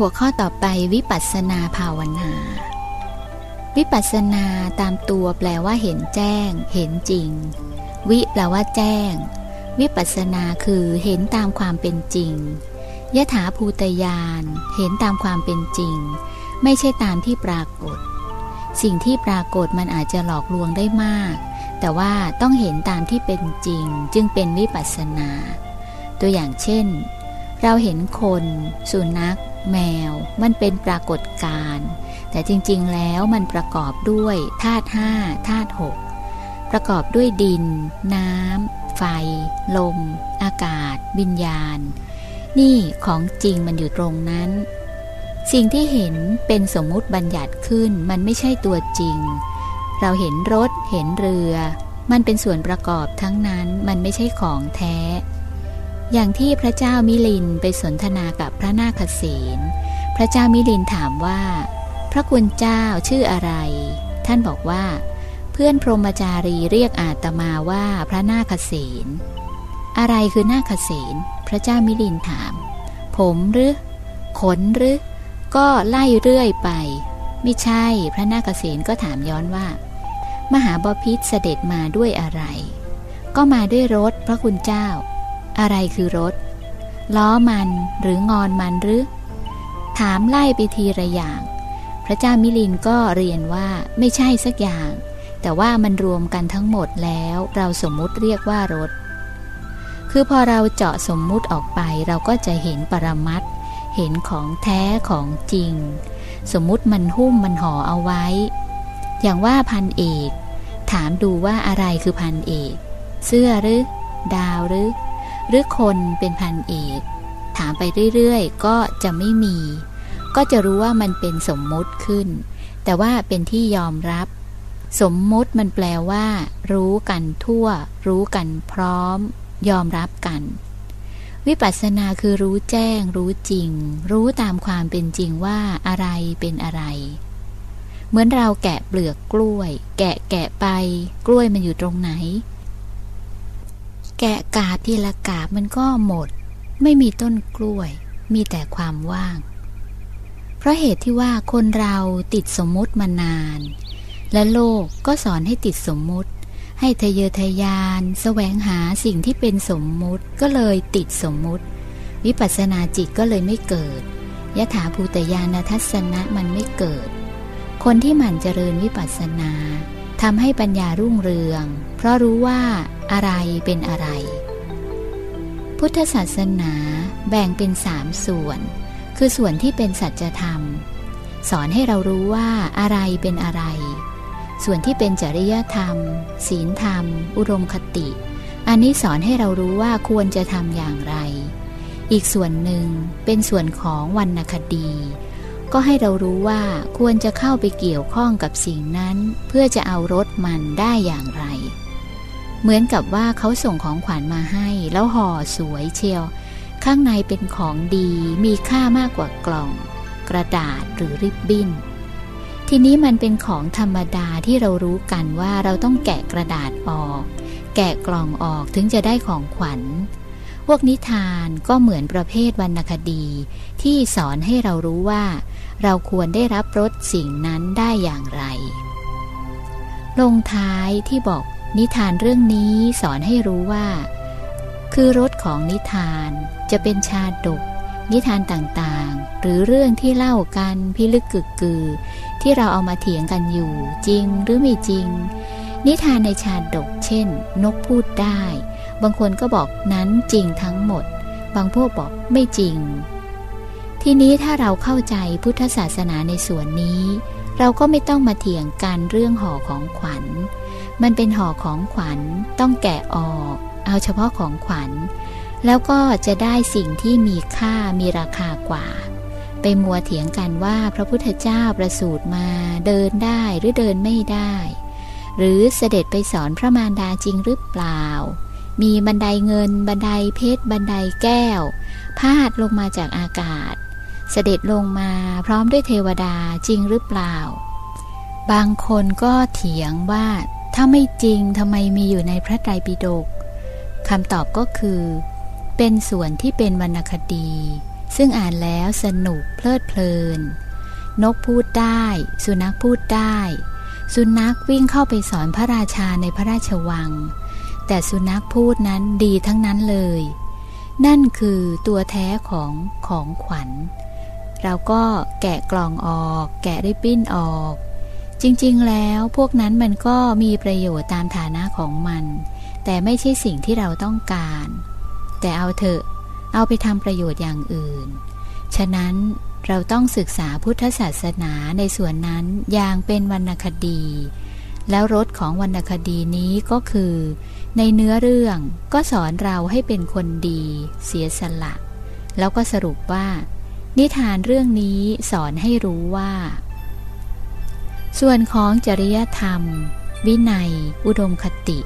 หัวข้อต่อไปวิปัสนาภาวนา วิปัสนาตามตัวแปลว่าเห็นแจ้ง เห็นจริง วิแปลว่าแจ้ง วิปัสนาคือเห็นตามความเป็นจริงยถาภูตยานเห็นตามความเป็นจริง ไม่ใช่ตามที่ปรากฏ สิ่งที่ปรากฏมันอาจจะหลอกลวงได้มาก แต่ว่าต้องเห็นตามที่เป็นจริง จึงเป็นวิปัสนา ตัวอย่างเช่น เราเห็นคน สุนัข แมว มันเป็นปรากฏการณ์แต่จริงๆแล้วมันประกอบด้วยธาตุห้าธาตุหกประกอบด้วยดิน น้ำ ไฟ ลม อากาศ วิญญาณ นี่ของจริงมันอยู่ตรงนั้น สิ่งที่เห็นเป็นสมมุติบัญญัติขึ้นมันไม่ใช่ตัวจริง เราเห็นรถ เห็นเรือ มันเป็นส่วนประกอบทั้งนั้นมันไม่ใช่ของแท้ อย่างที่พระเจ้ามิลินไปสนทนากับพระนาคเษนพระเจ้ามิลินถามว่า พระคุณเจ้าชื่ออะไร ท่านบอกว่า เพื่อนพรหมจารีเรียกอาตมาว่าพระนาคเษนอะไรคือนาคเษนพระเจ้ามิลินถาม ผมหรือขนหรือก็ไล่เรื่อยไป ไม่ใช่พระนาคเษนก็ถามย้อนว่า มหาบพิษเสด็จมาด้วยอะไร ก็มาด้วยรถพระคุณเจ้า อะไรคือรถ ล้อมันหรืองอนมันหรือ ถามไล่ไปทีละอย่าง พระเจ้ามิลินก็เรียนว่าไม่ใช่สักอย่าง แต่ว่ามันรวมกันทั้งหมดแล้วเราสมมุติเรียกว่ารถ คือพอเราเจาะสมมุติออกไปเราก็จะเห็นปรมัตเห็นของแท้ของจริง สมมุติมันหุ้มมันห่อเอาไว้ อย่างว่าพันเอก ถามดูว่าอะไรคือพันเอก เสื้อหรือ ดาวหรือ หรือคนเป็นพันเอก ถามไปเรื่อยๆ ก็จะไม่มี ก็จะรู้ว่ามันเป็นสมมุติขึ้น แต่ว่าเป็นที่ยอมรับ สมมุติมันแปลว่า รู้กันทั่ว รู้กันพร้อม ยอมรับกัน วิปัสสนาคือรู้แจ้ง รู้จริง รู้ตามความเป็นจริงว่าอะไรเป็นอะไรเหมือนเราแกะเปลือกกล้วย แกะแกะไป กล้วยมันอยู่ตรงไหน แกะกาบทีละกาบมันก็หมด ไม่มีต้นกล้วย มีแต่ความว่าง เพราะเหตุที่ว่าคนเราติดสมมุติมานาน และโลกก็สอนให้ติดสมมุติ ให้ทะเยอทะยานแสวงหาสิ่งที่เป็นสมมุติก็เลยติดสมมุติ วิปัสสนาจิตก็เลยไม่เกิดยถาภูตยานทัศนะมันไม่เกิด คนที่หมั่นเจริญวิปัสสนา ทำให้ปัญญารุ่งเรือง เพราะรู้ว่าอะไรเป็นอะไร พุทธศาสนาแบ่งเป็นสามส่วน คือส่วนที่เป็นสัจธรรม สอนให้เรารู้ว่าอะไรเป็นอะไร ส่วนที่เป็นจริยธรรม ศีลธรรม อุดมคติ อันนี้สอนให้เรารู้ว่าควรจะทำอย่างไร อีกส่วนหนึ่งเป็นส่วนของวรรณคดี ก็ให้เรารู้ว่าควรจะเข้าไปเกี่ยวข้องกับสิ่งนั้น เพื่อจะเอารถมันได้อย่างไร เหมือนกับว่าเขาส่งของขวัญมาให้ แล้วห่อสวยเชียว ข้างในเป็นของดีมีค่ามากกว่ากล่อง กระดาษหรือริบบิ้น ทีนี้มันเป็นของธรรมดาที่เรารู้กันว่าเราต้องแกะกระดาษออก แกะกล่องออกถึงจะได้ของขวัญ พวกนิทานก็เหมือนประเภทวรรณคดี ที่สอนให้เรารู้ว่า เราควรได้รับรสสิ่งนั้นได้อย่างไร ลงท้ายที่บอกนิทานเรื่องนี้สอนให้รู้ว่า คือรสของนิทานจะเป็นชาดก นิทานต่างๆ หรือเรื่องที่เล่ากันพิลึกกึกกือ ที่เราเอามาเถียงกันอยู่จริงหรือไม่จริง นิทานในชาดกเช่น นกพูดได้ บางคนก็บอกนั้นจริงทั้งหมด บางพวกบอกไม่จริง ทีนี้ถ้าเราเข้าใจพุทธศาสนาในส่วนนี้ เราก็ไม่ต้องมาเถียงกันเรื่องห่อของขวัญ มันเป็นห่อของขวัญต้องแกะออก เอาเฉพาะของขวัญ แล้วก็จะได้สิ่งที่มีค่ามีราคากว่า ไปมัวเถียงกันว่าพระพุทธเจ้าประสูติมาเดินได้หรือเดินไม่ได้ หรือเสด็จไปสอนพระมารดาจริงหรือเปล่า มีบันไดเงิน บันไดเพชร บันไดแก้ว พาดลงมาจากอากาศ เสด็จลงมาพร้อมด้วยเทวดาจริงหรือเปล่า บางคนก็เถียงว่า ถ้าไม่จริงทำไมมีอยู่ในพระไตรปิฎกคำตอบก็คือ เป็นส่วนที่เป็นวรรณคดี ซึ่งอ่านแล้วสนุกเพลิดเพลิน นกพูดได้ สุนัขพูดได้ สุนัขวิ่งเข้าไปสอนพระราชาในพระราชวัง แต่สุนัขพูดนั้นดีทั้งนั้นเลย นั่นคือตัวแท้ของของขวัญ เราก็แกะกล่องออก แกะริบบิ้นออก จริงๆแล้วพวกนั้นมันก็มีประโยชน์ตามฐานะของมัน แต่ไม่ใช่สิ่งที่เราต้องการ แต่เอาเถอะเอาไปทำประโยชน์อย่างอื่น ฉะนั้นเราต้องศึกษาพุทธศาสนาในส่วนนั้นอย่างเป็นวรรณคดี แล้วรสของวรรณคดีนี้ก็คือ ในเนื้อเรื่องก็สอนเราให้เป็นคนดี เสียสละ แล้วก็สรุปว่า นิทานเรื่องนี้สอนให้รู้ว่า ส่วนของจริยธรรม วินัย อุดมคติ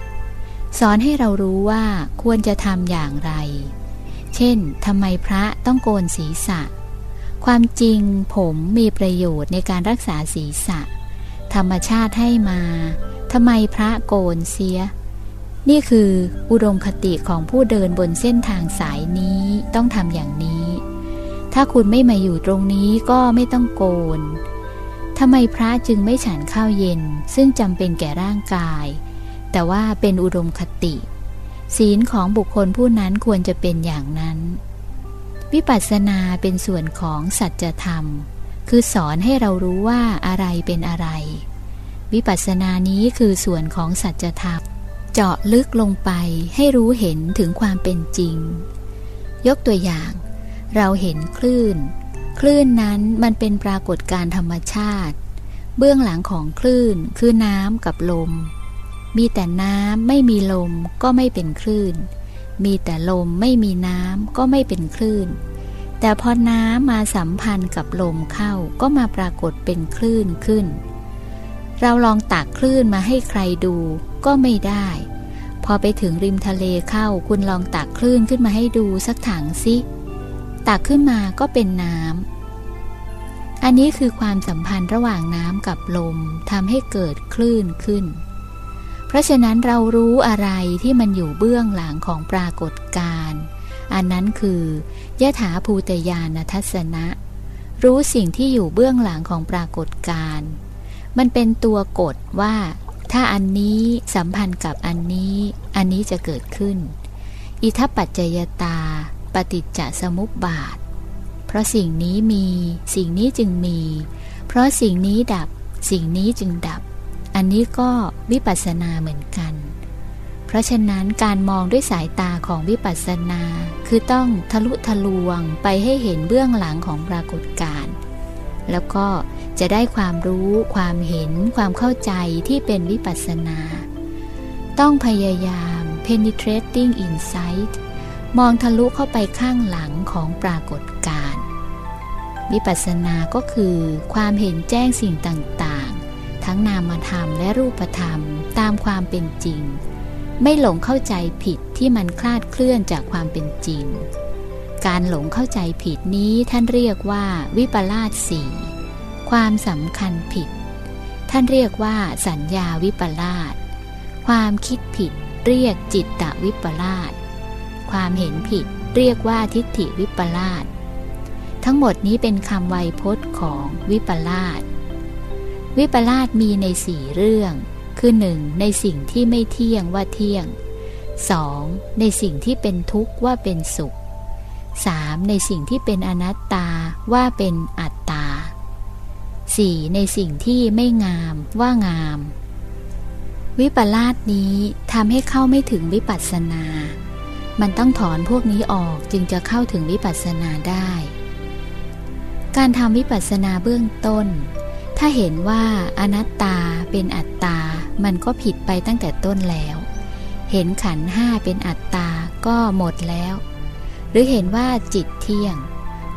สอนให้เรารู้ว่าควรจะทำอย่างไร เช่นทำไมพระต้องโกนศีรษะ ความจริงผมมีประโยชน์ในการรักษาศีรษะ ธรรมชาติให้มาทำไมพระโกนเสีย นี่คืออุดมคติของผู้เดินบนเส้นทางสายนี้ต้องทำอย่างนี้ ถ้าคุณไม่มาอยู่ตรงนี้ก็ไม่ต้องโกนทำไมพระจึงไม่ฉันข้าวเย็น ซึ่งจำเป็นแก่ร่างกาย แต่ว่าเป็นอุดมคติ ศีลของบุคคลผู้นั้นควรจะเป็นอย่างนั้น วิปัสสนาเป็นส่วนของสัจธรรม คือสอนให้เรารู้ว่าอะไรเป็นอะไร วิปัสสนานี้คือส่วนของสัจธรรม เจาะลึกลงไปให้รู้เห็นถึงความเป็นจริง ยกตัวอย่าง เราเห็นคลื่น คลื่นนั้นมันเป็นปรากฏการธรรมชาติ เบื้องหลังของคลื่นคือน้ำกับลม มีแต่น้ำไม่มีลมก็ไม่เป็นคลื่น มีแต่ลมไม่มีน้ำก็ไม่เป็นคลื่น แต่พอน้ำมาสัมพันธ์กับลมเข้าก็มาปรากฏเป็นคลื่นขึ้น เราลองตักคลื่นมาให้ใครดูก็ไม่ได้ พอไปถึงริมทะเลเข้าคุณลองตักคลื่นขึ้นมาให้ดูสักถังสิตักขึ้นมาก็เป็นน้ำอันนี้คือความสัมพันธ์ระหว่างน้ำกับลมทำให้เกิดคลื่นขึ้น เพราะฉะนั้นเรารู้อะไรที่มันอยู่เบื้องหลังของปรากฏการณ์อันนั้นคือยะถาภูตยานทัศนะ รู้สิ่งที่อยู่เบื้องหลังของปรากฏการณ์ มันเป็นตัวกฎว่า ถ้าอันนี้สัมพันธ์กับอันนี้ อันนี้จะเกิดขึ้น อิทัปปัจจยตา ปฏิจจสมุปบาท เพราะสิ่งนี้มีสิ่งนี้จึงมี เพราะสิ่งนี้ดับสิ่งนี้จึงดับ อันนี้ก็วิปัสสนาเหมือนกัน เพราะฉะนั้นการมองด้วยสายตาของวิปัสสนา คือต้องทะลุทะลวงไปให้เห็นเบื้องหลังของปรากฏการณ์ แล้วก็จะได้ความรู้ความเห็นความเข้าใจที่เป็นวิปัสสนา ต้องพยายาม penetrating insight มองทะลุเข้าไปข้างหลังของปรากฏการณ์วิปัสสนาก็คือความเห็นแจ้งสิ่งต่างๆ ทั้งนามธรรมและรูปธรรมตามความเป็นจริง ไม่หลงเข้าใจผิดที่มันคลาดเคลื่อนจากความเป็นจริง การหลงเข้าใจผิดนี้ท่านเรียกว่าวิปลาสสี่ความสำคัญผิด ท่านเรียกว่าสัญญาวิปลาสความคิดผิดเรียกจิตตวิปลาสความเห็นผิดเรียกว่าทิฏฐิวิปลาสทั้งหมดนี้เป็นคำไวยพจน์ของวิปลาสวิปลาสมีในสี่เรื่อง คือหนึ่งในสิ่งที่ไม่เที่ยงว่าเที่ยง 2. ในสิ่งที่เป็นทุกข์ว่าเป็นสุข 3. ในสิ่งที่เป็นอนัตตาว่าเป็นอัตตา 4. ในสิ่งที่ไม่งามว่างาม วิปลาสนี้ทำให้เข้าไม่ถึงวิปัสสนา มันต้องถอนพวกนี้ออกจึงจะเข้าถึงวิปัสสนาได้ การทำวิปัสสนาเบื้องต้น ถ้าเห็นว่าอนัตตาเป็นอัตตา มันก็ผิดไปตั้งแต่ต้นแล้ว เห็นขันห้าเป็นอัตตาก็หมดแล้ว หรือเห็นว่าจิตเที่ยง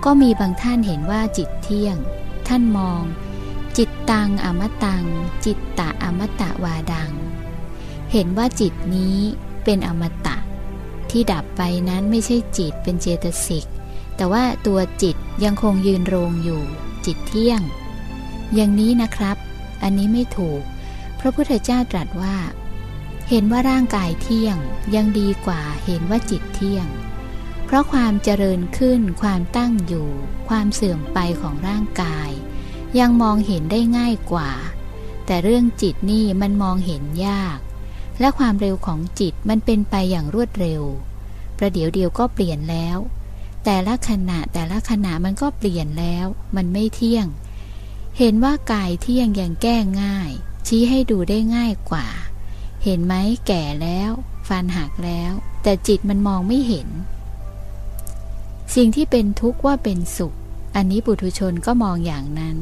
ก็มีบางท่านเห็นว่าจิตเที่ยง ท่านมอง จิตตังอมตัง จิตตะอมตะวาดัง เห็นว่าจิตนี้เป็นอมตะ ที่ดับไปนั้นไม่ใช่จิตเป็นเจตสิก แต่ว่าตัวจิตยังคงยืนโรงอยู่ จิตเที่ยง อย่างนี้นะครับ อันนี้ไม่ถูก พระพุทธเจ้าตรัสว่า เห็นว่าร่างกายเที่ยงยังดีกว่าเห็นว่าจิตเที่ยง เพเพราะความเจริญขึ้น ความตั้งอยู่ ความเสื่อมไปของร่างกาย ยังมองเห็นได้ง่ายกว่า แต่เรื่องจิตนี่มันมองเห็นยาก และความเร็วของจิตมันเป็นไปอย่างรวดเร็ว ประเดี๋ยวเดียวก็เปลี่ยนแล้ว แต่ละขณะแต่ละขณะมันก็เปลี่ยนแล้ว มันไม่เที่ยง เห็นว่ากายเที่ยงยังแก้ง่าย ชี้ให้ดูได้ง่ายกว่า เห็นไหมแก่แล้ว ฟันหักแล้ว แต่จิตมันมองไม่เห็น สิ่งที่เป็นทุกข์ว่าเป็นสุข อันนี้ปุถุชนก็มองอย่างนั้น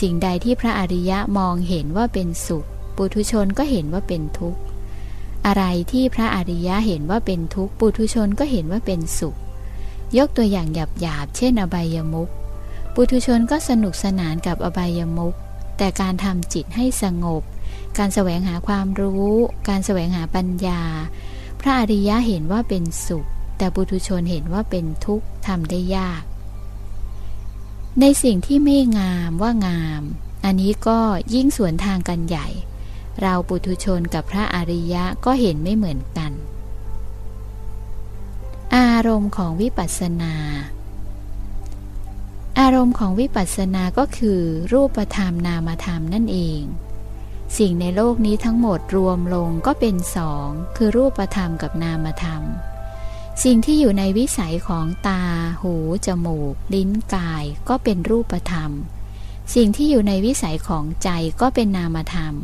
สิ่งใดที่พระอริยะมองเห็นว่าเป็นสุข ปุถุชนก็เห็นว่าเป็นทุกข์ อะไรที่พระอริยะเห็นว่าเป็นทุกข์ ปุถุชนก็เห็นว่าเป็นสุข ยกตัวอย่างหยาบๆ เช่นอบายมุข ปุถุชนก็สนุกสนานกับอบายมุข แต่การทำจิตให้สงบ การแสวงหาความรู้ การแสวงหาปัญญา พระอริยะเห็นว่าเป็นสุข แต่บุตุชนเห็นว่าเป็นทุกข์ทำได้ยาก ในสิ่งที่ไม่งามว่างาม อันนี้ก็ยิ่งสวนทางกันใหญ่ เราปุถุชนกับพระอริยะก็เห็นไม่เหมือนกัน อารมณ์ของวิปัสสนา อารมณ์ของวิปัสสนาก็คือรูปธรรมนามธรรมนั่นเองสิ่งในโลกนี้ทั้งหมดรวมลงก็เป็นสอง คือรูปธรรมกับนามธรรม สิ่งที่อยู่ในวิสัยของตา หู จมูก ลิ้น กาย ก็เป็นรูปธรรม สิ่งที่อยู่ในวิสัยของใจก็เป็นนามธรรม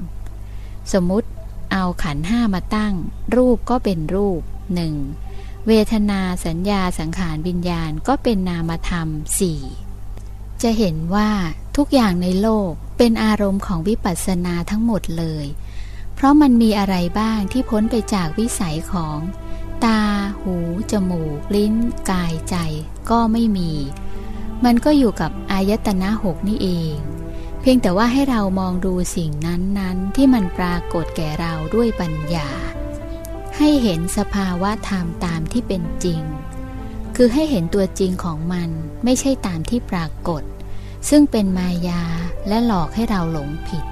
สมมุติเอาขันห้ามาตั้ง รูปก็เป็นรูปหนึ่ง เวทนาสัญญาสังขารวิญญาณก็เป็นนามธรรมสี่จะเห็นว่าทุกอย่างในโลกเป็นอารมณ์ของวิปัสสนาทั้งหมดเลย เพราะมันมีอะไรบ้างที่พ้นไปจากวิสัยของ ตา หู จมูก ลิ้น กายใจ ก็ไม่มี มันก็อยู่กับอายตนะหกนี่เอง เพียงแต่ว่าให้เรามองดูสิ่งนั้นๆ ที่มันปรากฏแก่เราด้วยปัญญา ให้เห็นสภาวะธรรมตามที่เป็นจริง คือให้เห็นตัวจริงของมันไม่ใช่ตามที่ปรากฏ ซึ่งเป็นมายาและหลอกให้เราหลงผิด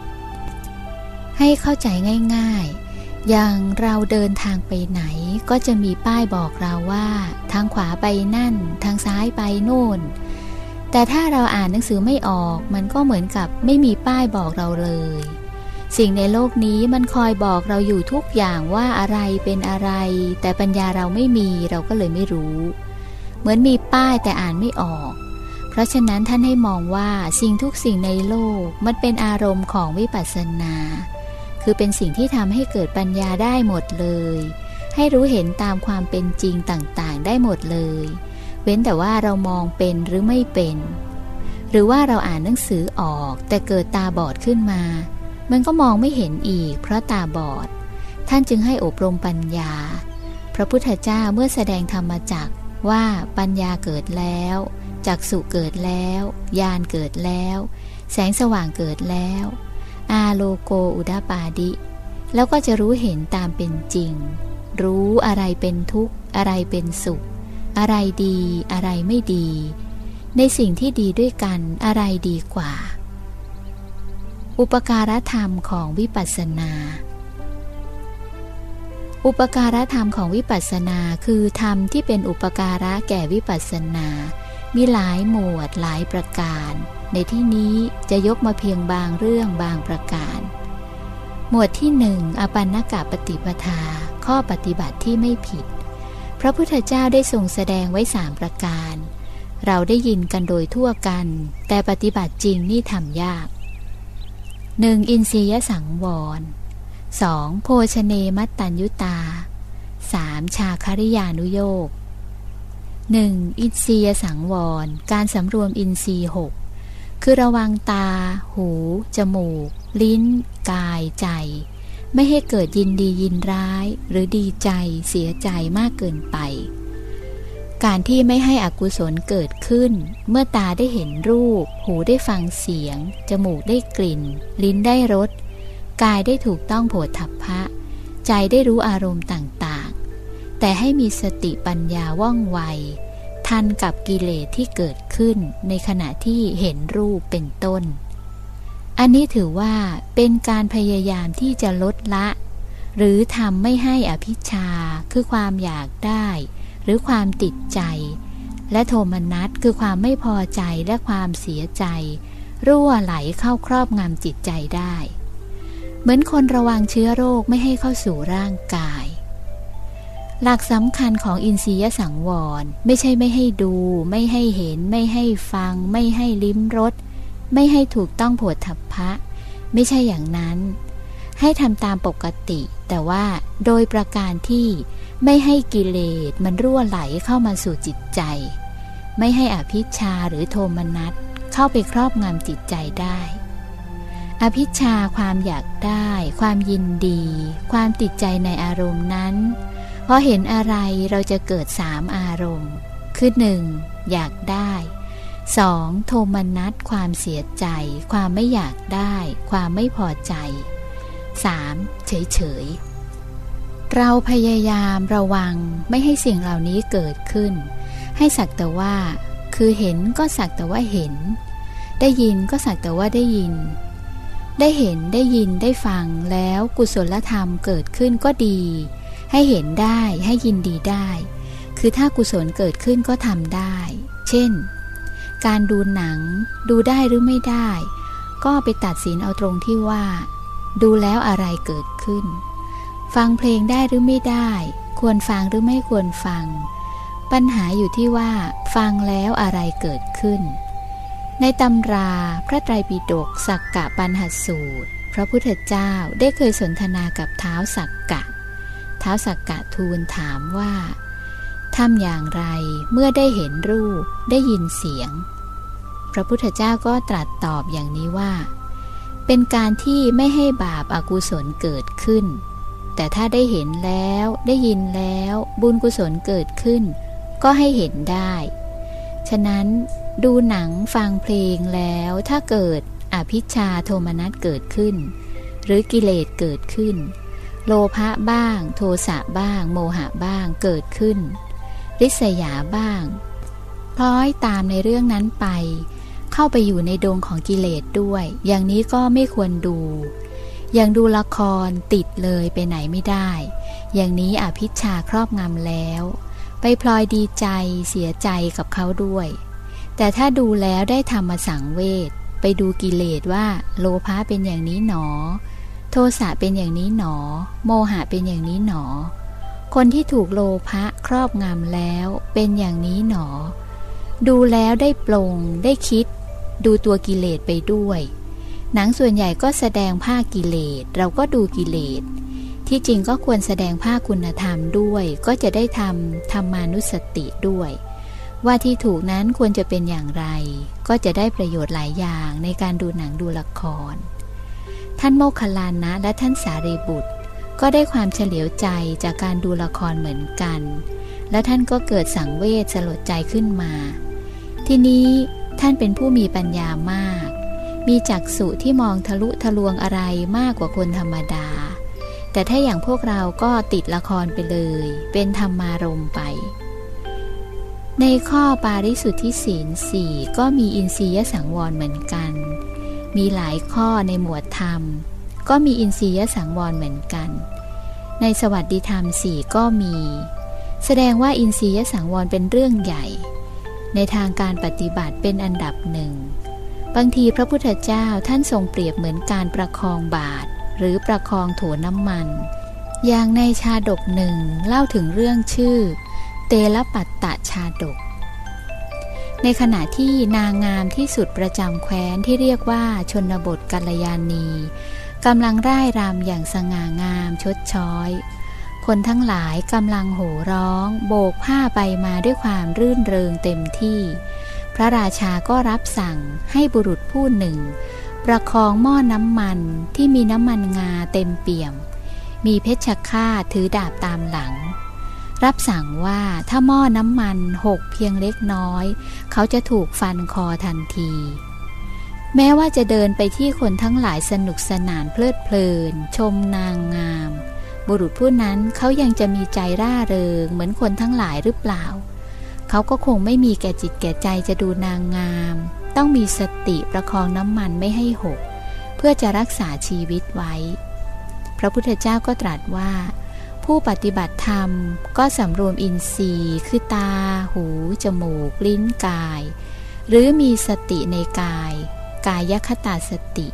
ให้เข้าใจง่ายๆ อย่างเราเดินทางไปไหนก็จะมีป้ายบอกเราว่า ทางขวาไปนั่น ทางซ้ายไปโน่น แต่ถ้าเราอ่านหนังสือไม่ออก มันก็เหมือนกับไม่มีป้ายบอกเราเลย สิ่งในโลกนี้มันคอยบอกเราอยู่ทุกอย่างว่าอะไรเป็นอะไร แต่ปัญญาเราไม่มีเราก็เลยไม่รู้ เหมือนมีป้ายแต่อ่านไม่ออก เพราะฉะนั้นท่านให้มองว่าสิ่งทุกสิ่งในโลกมันเป็นอารมณ์ของวิปัสสนา คือเป็นสิ่งที่ทำให้เกิดปัญญาได้หมดเลย ให้รู้เห็นตามความเป็นจริงต่างๆ ได้หมดเลย เว้นแต่ว่าเรามองเป็นหรือไม่เป็น หรือว่าเราอ่านหนังสือออกแต่เกิดตาบอดขึ้นมา มันก็มองไม่เห็นอีก เพราะตาบอด ท่านจึงให้อบรมปัญญา พระพุทธเจ้าเมื่อแสดงธรรมจักว่าปัญญาเกิดแล้วจักสุเกิดแล้ว ญาณเกิดแล้ว แสงสว่างเกิดแล้ว อาโลโกอุดาปาดิ แล้วก็จะรู้เห็นตามเป็นจริง รู้อะไรเป็นทุกข์ อะไรเป็นสุข อะไรดีอะไรไม่ดี ในสิ่งที่ดีด้วยกันอะไรดีกว่า อุปการธรรมของวิปัสสนา อุปการธรรมของวิปัสสนาคือธรรมที่เป็นอุปการะแก่วิปัสสนา มีหลายหมวดหลายประการ ในที่นี้จะยกมาเพียงบางเรื่องบางประการ หมวดที่หนึ่งอปันนกะปฏิปทา ข้อปฏิบัติที่ไม่ผิด พระพุทธเจ้าได้ทรงแสดงไว้สามประการ เราได้ยินกันโดยทั่วกัน แต่ปฏิบัติจริงนี่ทำยากหนึ่งอินทรียสังวรสองโภชเนมัตตัญยุตาสามชาคริยานุโยกหนึ่งอินทรียสังวร การสำรวมอินทรีย์หก คือระวังตา หู จมูก ลิ้น กาย ใจ ไม่ให้เกิดยินดียินร้าย หรือดีใจ เสียใจมากเกินไป การที่ไม่ให้อกุศลเกิดขึ้น เมื่อตาได้เห็นรูป หูได้ฟังเสียง จมูกได้กลิ่น ลิ้นได้รส กายได้ถูกต้องโผฏฐัพพะ ใจได้รู้อารมณ์ต่างๆ แต่ให้มีสติปัญญาว่องไว ทันกับกิเลสที่เกิดขึ้นในขณะที่เห็นรูปเป็นต้น อันนี้ถือว่าเป็นการพยายามที่จะลดละ หรือทำไม่ให้อภิชาคือความอยากได้ หรือความติดใจ และโทมนัสคือความไม่พอใจและความเสียใจ รั่วไหลเข้าครอบงำจิตใจได้ เหมือนคนระวังเชื้อโรคไม่ให้เข้าสู่ร่างกาย หลักสำคัญของอินทรียสังวร ไม่ใช่ไม่ให้ดู ไม่ให้เห็น ไม่ให้ฟัง ไม่ให้ลิ้มรสไม่ให้ถูกต้องโผฏฐัพพะ ไม่ใช่อย่างนั้น ให้ทำตามปกติ แต่ว่าโดยประการที่ไม่ให้กิเลสมันรั่วไหลเข้ามาสู่จิตใจ ไม่ให้อภิชาหรือโทมนัสเข้าไปครอบงำจิตใจได้ อภิชาความอยากได้ ความยินดี ความติดใจในอารมณ์นั้น พอเห็นอะไรเราจะเกิดสามอารมณ์ คือหนึ่งอยากได้ 2. โทมนัสความเสียใจ ความไม่อยากได้ ความไม่พอใจ 3. เฉยเฉยเราพยายามระวังไม่ให้สิ่งเหล่านี้เกิดขึ้น ให้สักแต่ว่า คือเห็นก็สักแต่ว่าเห็น ได้ยินก็สักแต่ว่าได้ยิน ได้เห็นได้ยินได้ฟังแล้วกุศลธรรมเกิดขึ้นก็ดี ให้เห็นได้ให้ยินดีได้ คือถ้ากุศลเกิดขึ้นก็ทำได้ เช่น การดูหนัง ดูได้หรือไม่ได้ ก็ไปตัดสินเอาตรงที่ว่า ดูแล้วอะไรเกิดขึ้น ฟังเพลงได้หรือไม่ได้ ควรฟังหรือไม่ควรฟัง ปัญหาอยู่ที่ว่า ฟังแล้วอะไรเกิดขึ้น ในตำราพระไตรปิฎกสักกะปัญหสูตร พระพุทธเจ้าได้เคยสนทนากับเท้าสักกะ ท้าสักกะทูลถามว่าทำอย่างไรเมื่อได้เห็นรูปได้ยินเสียง พระพุทธเจ้าก็ตรัสตอบอย่างนี้ว่า เป็นการที่ไม่ให้บาปอากุศลเกิดขึ้น แต่ถ้าได้เห็นแล้วได้ยินแล้วบุญกุศลเกิดขึ้น ก็ให้เห็นได้ ฉะนั้นดูหนังฟังเพลงแล้วถ้าเกิดอภิชาโทมนัสเกิดขึ้น หรือกิเลสเกิดขึ้น โลภะบ้าง โทสะบ้าง โมหะบ้างเกิดขึ้น ริษยาบ้างพล้อยตามในเรื่องนั้นไป เข้าไปอยู่ในดงของกิเลสด้วย อย่างนี้ก็ไม่ควรดู อย่างดูละครติดเลยไปไหนไม่ได้ อย่างนี้อภิชาครอบงำแล้ว ไปพลอยดีใจเสียใจกับเขาด้วย แต่ถ้าดูแล้วได้ธรรมสังเวชไปดูกิเลสว่าโลภะเป็นอย่างนี้หนอ โทสะเป็นอย่างนี้หนอ โมหะเป็นอย่างนี้หนอ คนที่ถูกโลภะครอบงำแล้วเป็นอย่างนี้หนอ ดูแล้วได้ปลงได้คิด ดูตัวกิเลสไปด้วย หนังส่วนใหญ่ก็แสดงภาคกิเลสเราก็ดูกิเลส ที่จริงก็ควรแสดงภาคคุณธรรมด้วย ก็จะได้ทำธรรมานุสติด้วย ว่าที่ถูกนั้นควรจะเป็นอย่างไร ก็จะได้ประโยชน์หลายอย่างในการดูหนังดูละคร ท่านโมคคลานะและท่านสารีบุตร ก็ได้ความเฉลียวใจจากการดูละครเหมือนกัน และท่านก็เกิดสังเวชสลดใจขึ้นมา ทีนี้ท่านเป็นผู้มีปัญญามาก มีจักษุที่มองทะลุทะลวงอะไรมากกว่าคนธรรมดา แต่ถ้าอย่างพวกเราก็ติดละครไปเลย เป็นธรรมารมไป ในข้อปาริสุทธิศีลสี่ก็มีอินทรียสังวรเหมือนกัน มีหลายข้อในหมวดธรรม ก็มีอินทรียสังวรเหมือนกัน ในสวัสดิธรรมสี่ก็มี แสดงว่าอินทรียสังวรเป็นเรื่องใหญ่ ในทางการปฏิบัติเป็นอันดับหนึ่ง บางทีพระพุทธเจ้าท่านทรงเปรียบเหมือนการประคองบาท หรือประคองโถน้ำมัน อย่างในชาดกหนึ่งเล่าถึงเรื่องชื่อ เตลปัตตะชาดก ในขณะที่นางงามที่สุดประจำแคว้นที่เรียกว่าชนบทกัลยาณีกำลังร่ายรำอย่างสง่างามชดช้อย คนทั้งหลายกำลังโห่ร้อง โบกผ้าไปมาด้วยความรื่นเริงเต็มที่ พระราชาก็รับสั่งให้บุรุษผู้หนึ่ง ประคองหม้อน้ำมันที่มีน้ำมันงาเต็มเปี่ยม มีเพชฌฆาตถือดาบตามหลัง รับสั่งว่าถ้าหม้อน้ำมันหกเพียงเล็กน้อย เขาจะถูกฟันคอทันที แม้ว่าจะเดินไปที่คนทั้งหลายสนุกสนานเพลิดเพลิน ชมนางงาม บุรุษผู้นั้นเขายังจะมีใจร่าเริง เหมือนคนทั้งหลายหรือเปล่า เขาก็คงไม่มีแก่จิตแก่ใจจะดูนางงาม ต้องมีสติประคองน้ำมันไม่ให้หก เพื่อจะรักษาชีวิตไว้ พระพุทธเจ้าก็ตรัสว่า ผู้ปฏิบัติธรรมก็สำรวมอินทรีย์คือตา หู จมูก ลิ้นกาย หรือมีสติในกาย กายคตาสติ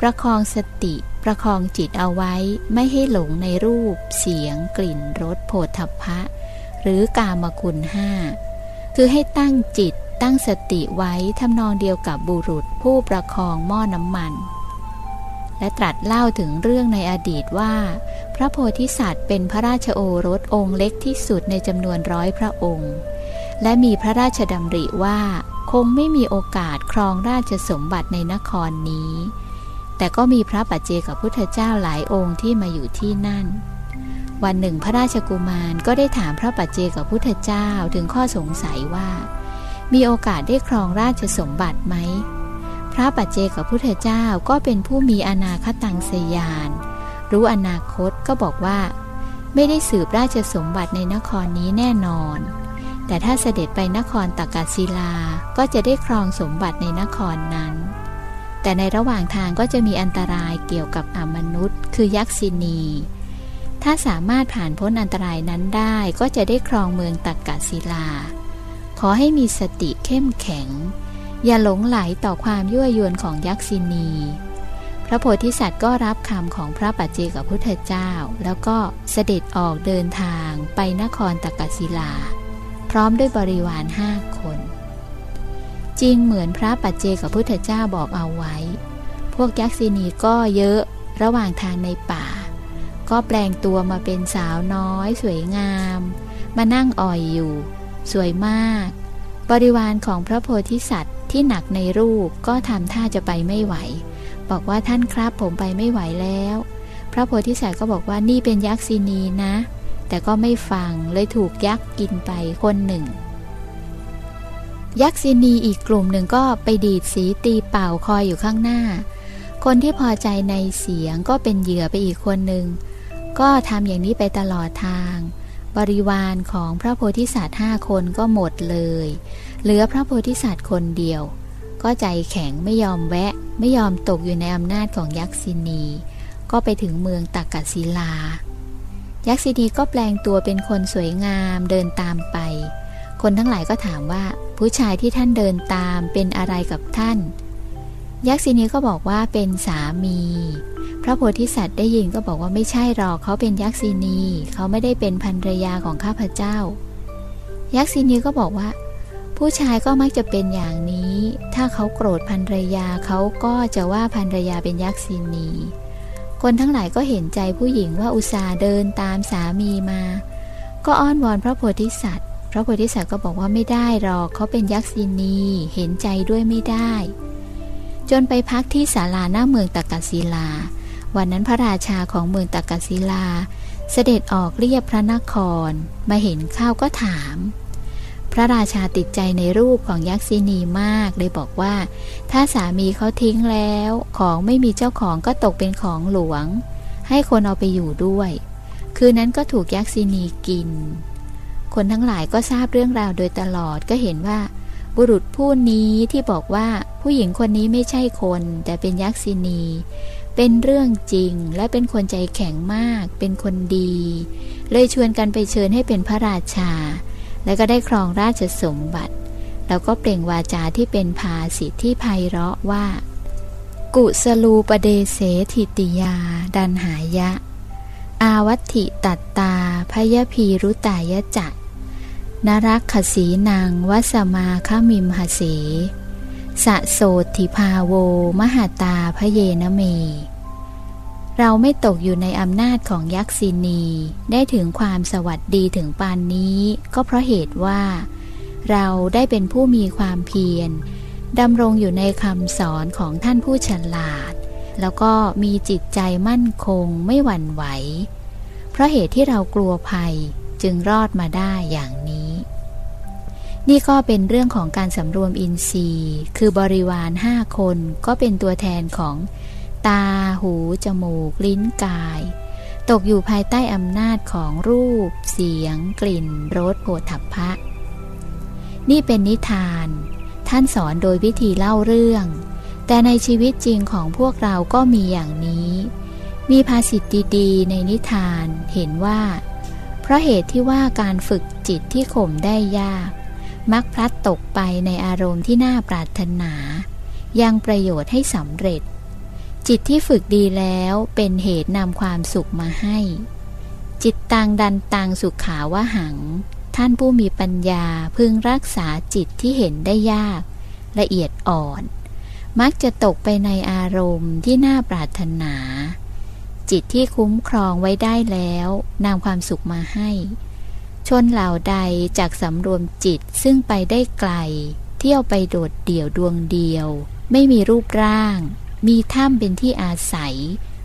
ประคองสติ ประคองจิตเอาไว้ไม่ให้หลงในรูป เสียง กลิ่น รส โผฏฐัพพะหรือกามคุณห้า คือให้ตั้งจิตตั้งสติไว้ทำนองเดียวกับบุรุษผู้ประคองหม้อน้ำมัน และตรัสเล่าถึงเรื่องในอดีตว่า พระโพธิสัตว์เป็นพระราชโอรสองค์เล็กที่สุดในจำนวนร้อยพระองค์ และมีพระราชดำริว่าคงไม่มีโอกาสครองราชสมบัติในนครนี้ แต่ก็มีพระปัจเจกับพุทธเจ้าหลายองค์ที่มาอยู่ที่นั่น วันหนึ่งพระราชกุมารก็ได้ถามพระปัจเจกับพุทธเจ้าถึงข้อสงสัยว่า มีโอกาสได้ครองราชสมบัติไหม พระปัจเจกับพุทธเจ้าก็เป็นผู้มีอนาคตังสยาน รู้อนาคตก็บอกว่า ไม่ได้สืบราชสมบัติในนครนี้แน่นอน แต่ถ้าเสด็จไปนครตากาศิลาก็จะได้ครองสมบัติในนครนั้น แต่ในระหว่างทางก็จะมีอันตรายเกี่ยวกับอมนุษย์ คือยักษินี ถ้าสามารถผ่านพ้นอันตรายนั้นได้ก็จะได้ครองเมืองตากาศิลา ขอให้มีสติเข้มแข็ง อย่าหลงไหลต่อความยั่วยวนของยักษินี พระโพธิสัตว์ก็รับคำของพระปัจเจกพุทธเจ้า แล้วก็เสด็จออกเดินทางไปนครตกศิลา พร้อมด้วยบริวารห้าคน จริงเหมือนพระปัจเจกพุทธเจ้าบอกเอาไว้ พวกยักษินีก็เยอะระหว่างทางในป่า ก็แปลงตัวมาเป็นสาวน้อย สวยงาม มานั่งอ่อยอยู่ สวยมาก บริวารของพระโพธิสัตว์ ที่หนักในรูปก็ทำท่าจะไปไม่ไหว บอกว่าท่านครับผมไปไม่ไหวแล้ว พระโพธิสัตว์ก็บอกว่านี่เป็นยักษ์ซีนีนะ แต่ก็ไม่ฟังเลยถูกยักษ์กินไปคนหนึ่ง ยักษ์ซีนีอีกกลุ่มหนึ่งก็ไปดีดสีตีเป่าคอยอยู่ข้างหน้า คนที่พอใจในเสียงก็เป็นเหยื่อไปอีกคนหนึ่งก็ทำอย่างนี้ไปตลอดทาง บริวารของพระโพธิสัตว์ห้าคนก็หมดเลย เหลือพระโพธิสัตว์คนเดียว ก็ใจแข็งไม่ยอมแวะ ไม่ยอมตกอยู่ในอำนาจของยักษินี ก็ไปถึงเมืองตากศิลา ยักษินีก็แปลงตัวเป็นคนสวยงามเดินตามไป คนทั้งหลายก็ถามว่าผู้ชายที่ท่านเดินตามเป็นอะไรกับท่าน ยักษินีก็บอกว่าเป็นสามี พระโพธิสัตว์ได้ยินก็บอกว่าไม่ใช่หรอกเขาเป็นยักษินี เขาไม่ได้เป็นภรรยาของข้าพเจ้า ยักษินีก็บอกว่า ผู้ชายก็มักจะเป็นอย่างนี้ ถ้าเขาโกรธภรรยาเขาก็จะว่าภรรยาเป็นยักษินี คนทั้งหลายก็เห็นใจผู้หญิงว่าอุตส่าห์เดินตามสามีมา ก็อ้อนวอนพระโพธิสัตว์ พระโพธิสัตว์ก็บอกว่าไม่ได้หรอกเขาเป็นยักษินี เห็นใจด้วยไม่ได้ จนไปพักที่ศาลาหน้าเมืองตากศิลา วันนั้นพระราชาของเมืองตากศิลา เสด็จออกเรียบพระนคร มาเห็นข้าวก็ถาม พระราชาติดใจในรูปของยักษินีมากเลยบอกว่า ถ้าสามีเขาทิ้งแล้ว ของไม่มีเจ้าของก็ตกเป็นของหลวง ให้คนเอาไปอยู่ด้วย คืนนั้นก็ถูกยักษินีกิน คนทั้งหลายก็ทราบเรื่องราวโดยตลอดก็เห็นว่า บุรุษผู้นี้ที่บอกว่าผู้หญิงคนนี้ไม่ใช่คน แต่เป็นยักษินี เป็นเรื่องจริงและเป็นคนใจแข็งมาก เป็นคนดี เลยชวนกันไปเชิญให้เป็นพระราชา และก็ได้ครองราชสมบัติ แล้วก็เปล่งวาจาที่เป็นภาสิทธิไพเราะว่า กุสลูปเดเสถิติยา ดันหายะ อาวัติตัตตาพยพีรุตายะจักนรักขสีนางวัสมาคมิมหเสสะโสติภาโว มหาตาพเยนเม เราไม่ตกอยู่ในอำนาจของยักษินี ได้ถึงความสวัสดีถึงปานนี้ ก็เพราะเหตุว่า เราได้เป็นผู้มีความเพียรดำรงอยู่ในคำสอนของท่านผู้ฉลาด แล้วก็มีจิตใจมั่นคงไม่หวั่นไหว เพราะเหตุที่เรากลัวภัยจึงรอดมาได้อย่างนี้ นี่ก็เป็นเรื่องของการสำรวมอินทรีย์ คือบริวารห้าคนก็เป็นตัวแทนของ ตา หู จมูก ลิ้นกาย ตกอยู่ภายใต้อำนาจของรูป เสียง กลิ่น รสโผฏฐัพพะ นี่เป็นนิทาน ท่านสอนโดยวิธีเล่าเรื่อง แต่ในชีวิตจริงของพวกเราก็มีอย่างนี้ มีภาษิตดีๆ ในนิทานเห็นว่า เพราะเหตุที่ว่าการฝึกจิตที่ข่มได้ยาก มักพลัดตกไปในอารมณ์ที่น่าปรารถนา ยังประโยชน์ให้สำเร็จ จิตที่ฝึกดีแล้วเป็นเหตุนำความสุขมาให้ จิตตังดันตังสุขาวหัง ท่านผู้มีปัญญาพึงรักษาจิตที่เห็นได้ยาก ละเอียดอ่อน มักจะตกไปในอารมณ์ที่น่าปรารถนา จิตที่คุ้มครองไว้ได้แล้วนำความสุขมาให้ ชนเหล่าใดจากสำรวมจิตซึ่งไปได้ไกล เที่ยวไปโดดเดี่ยวดวงเดียว ไม่มีรูปร่าง มีถ้ำเป็นที่อาศัย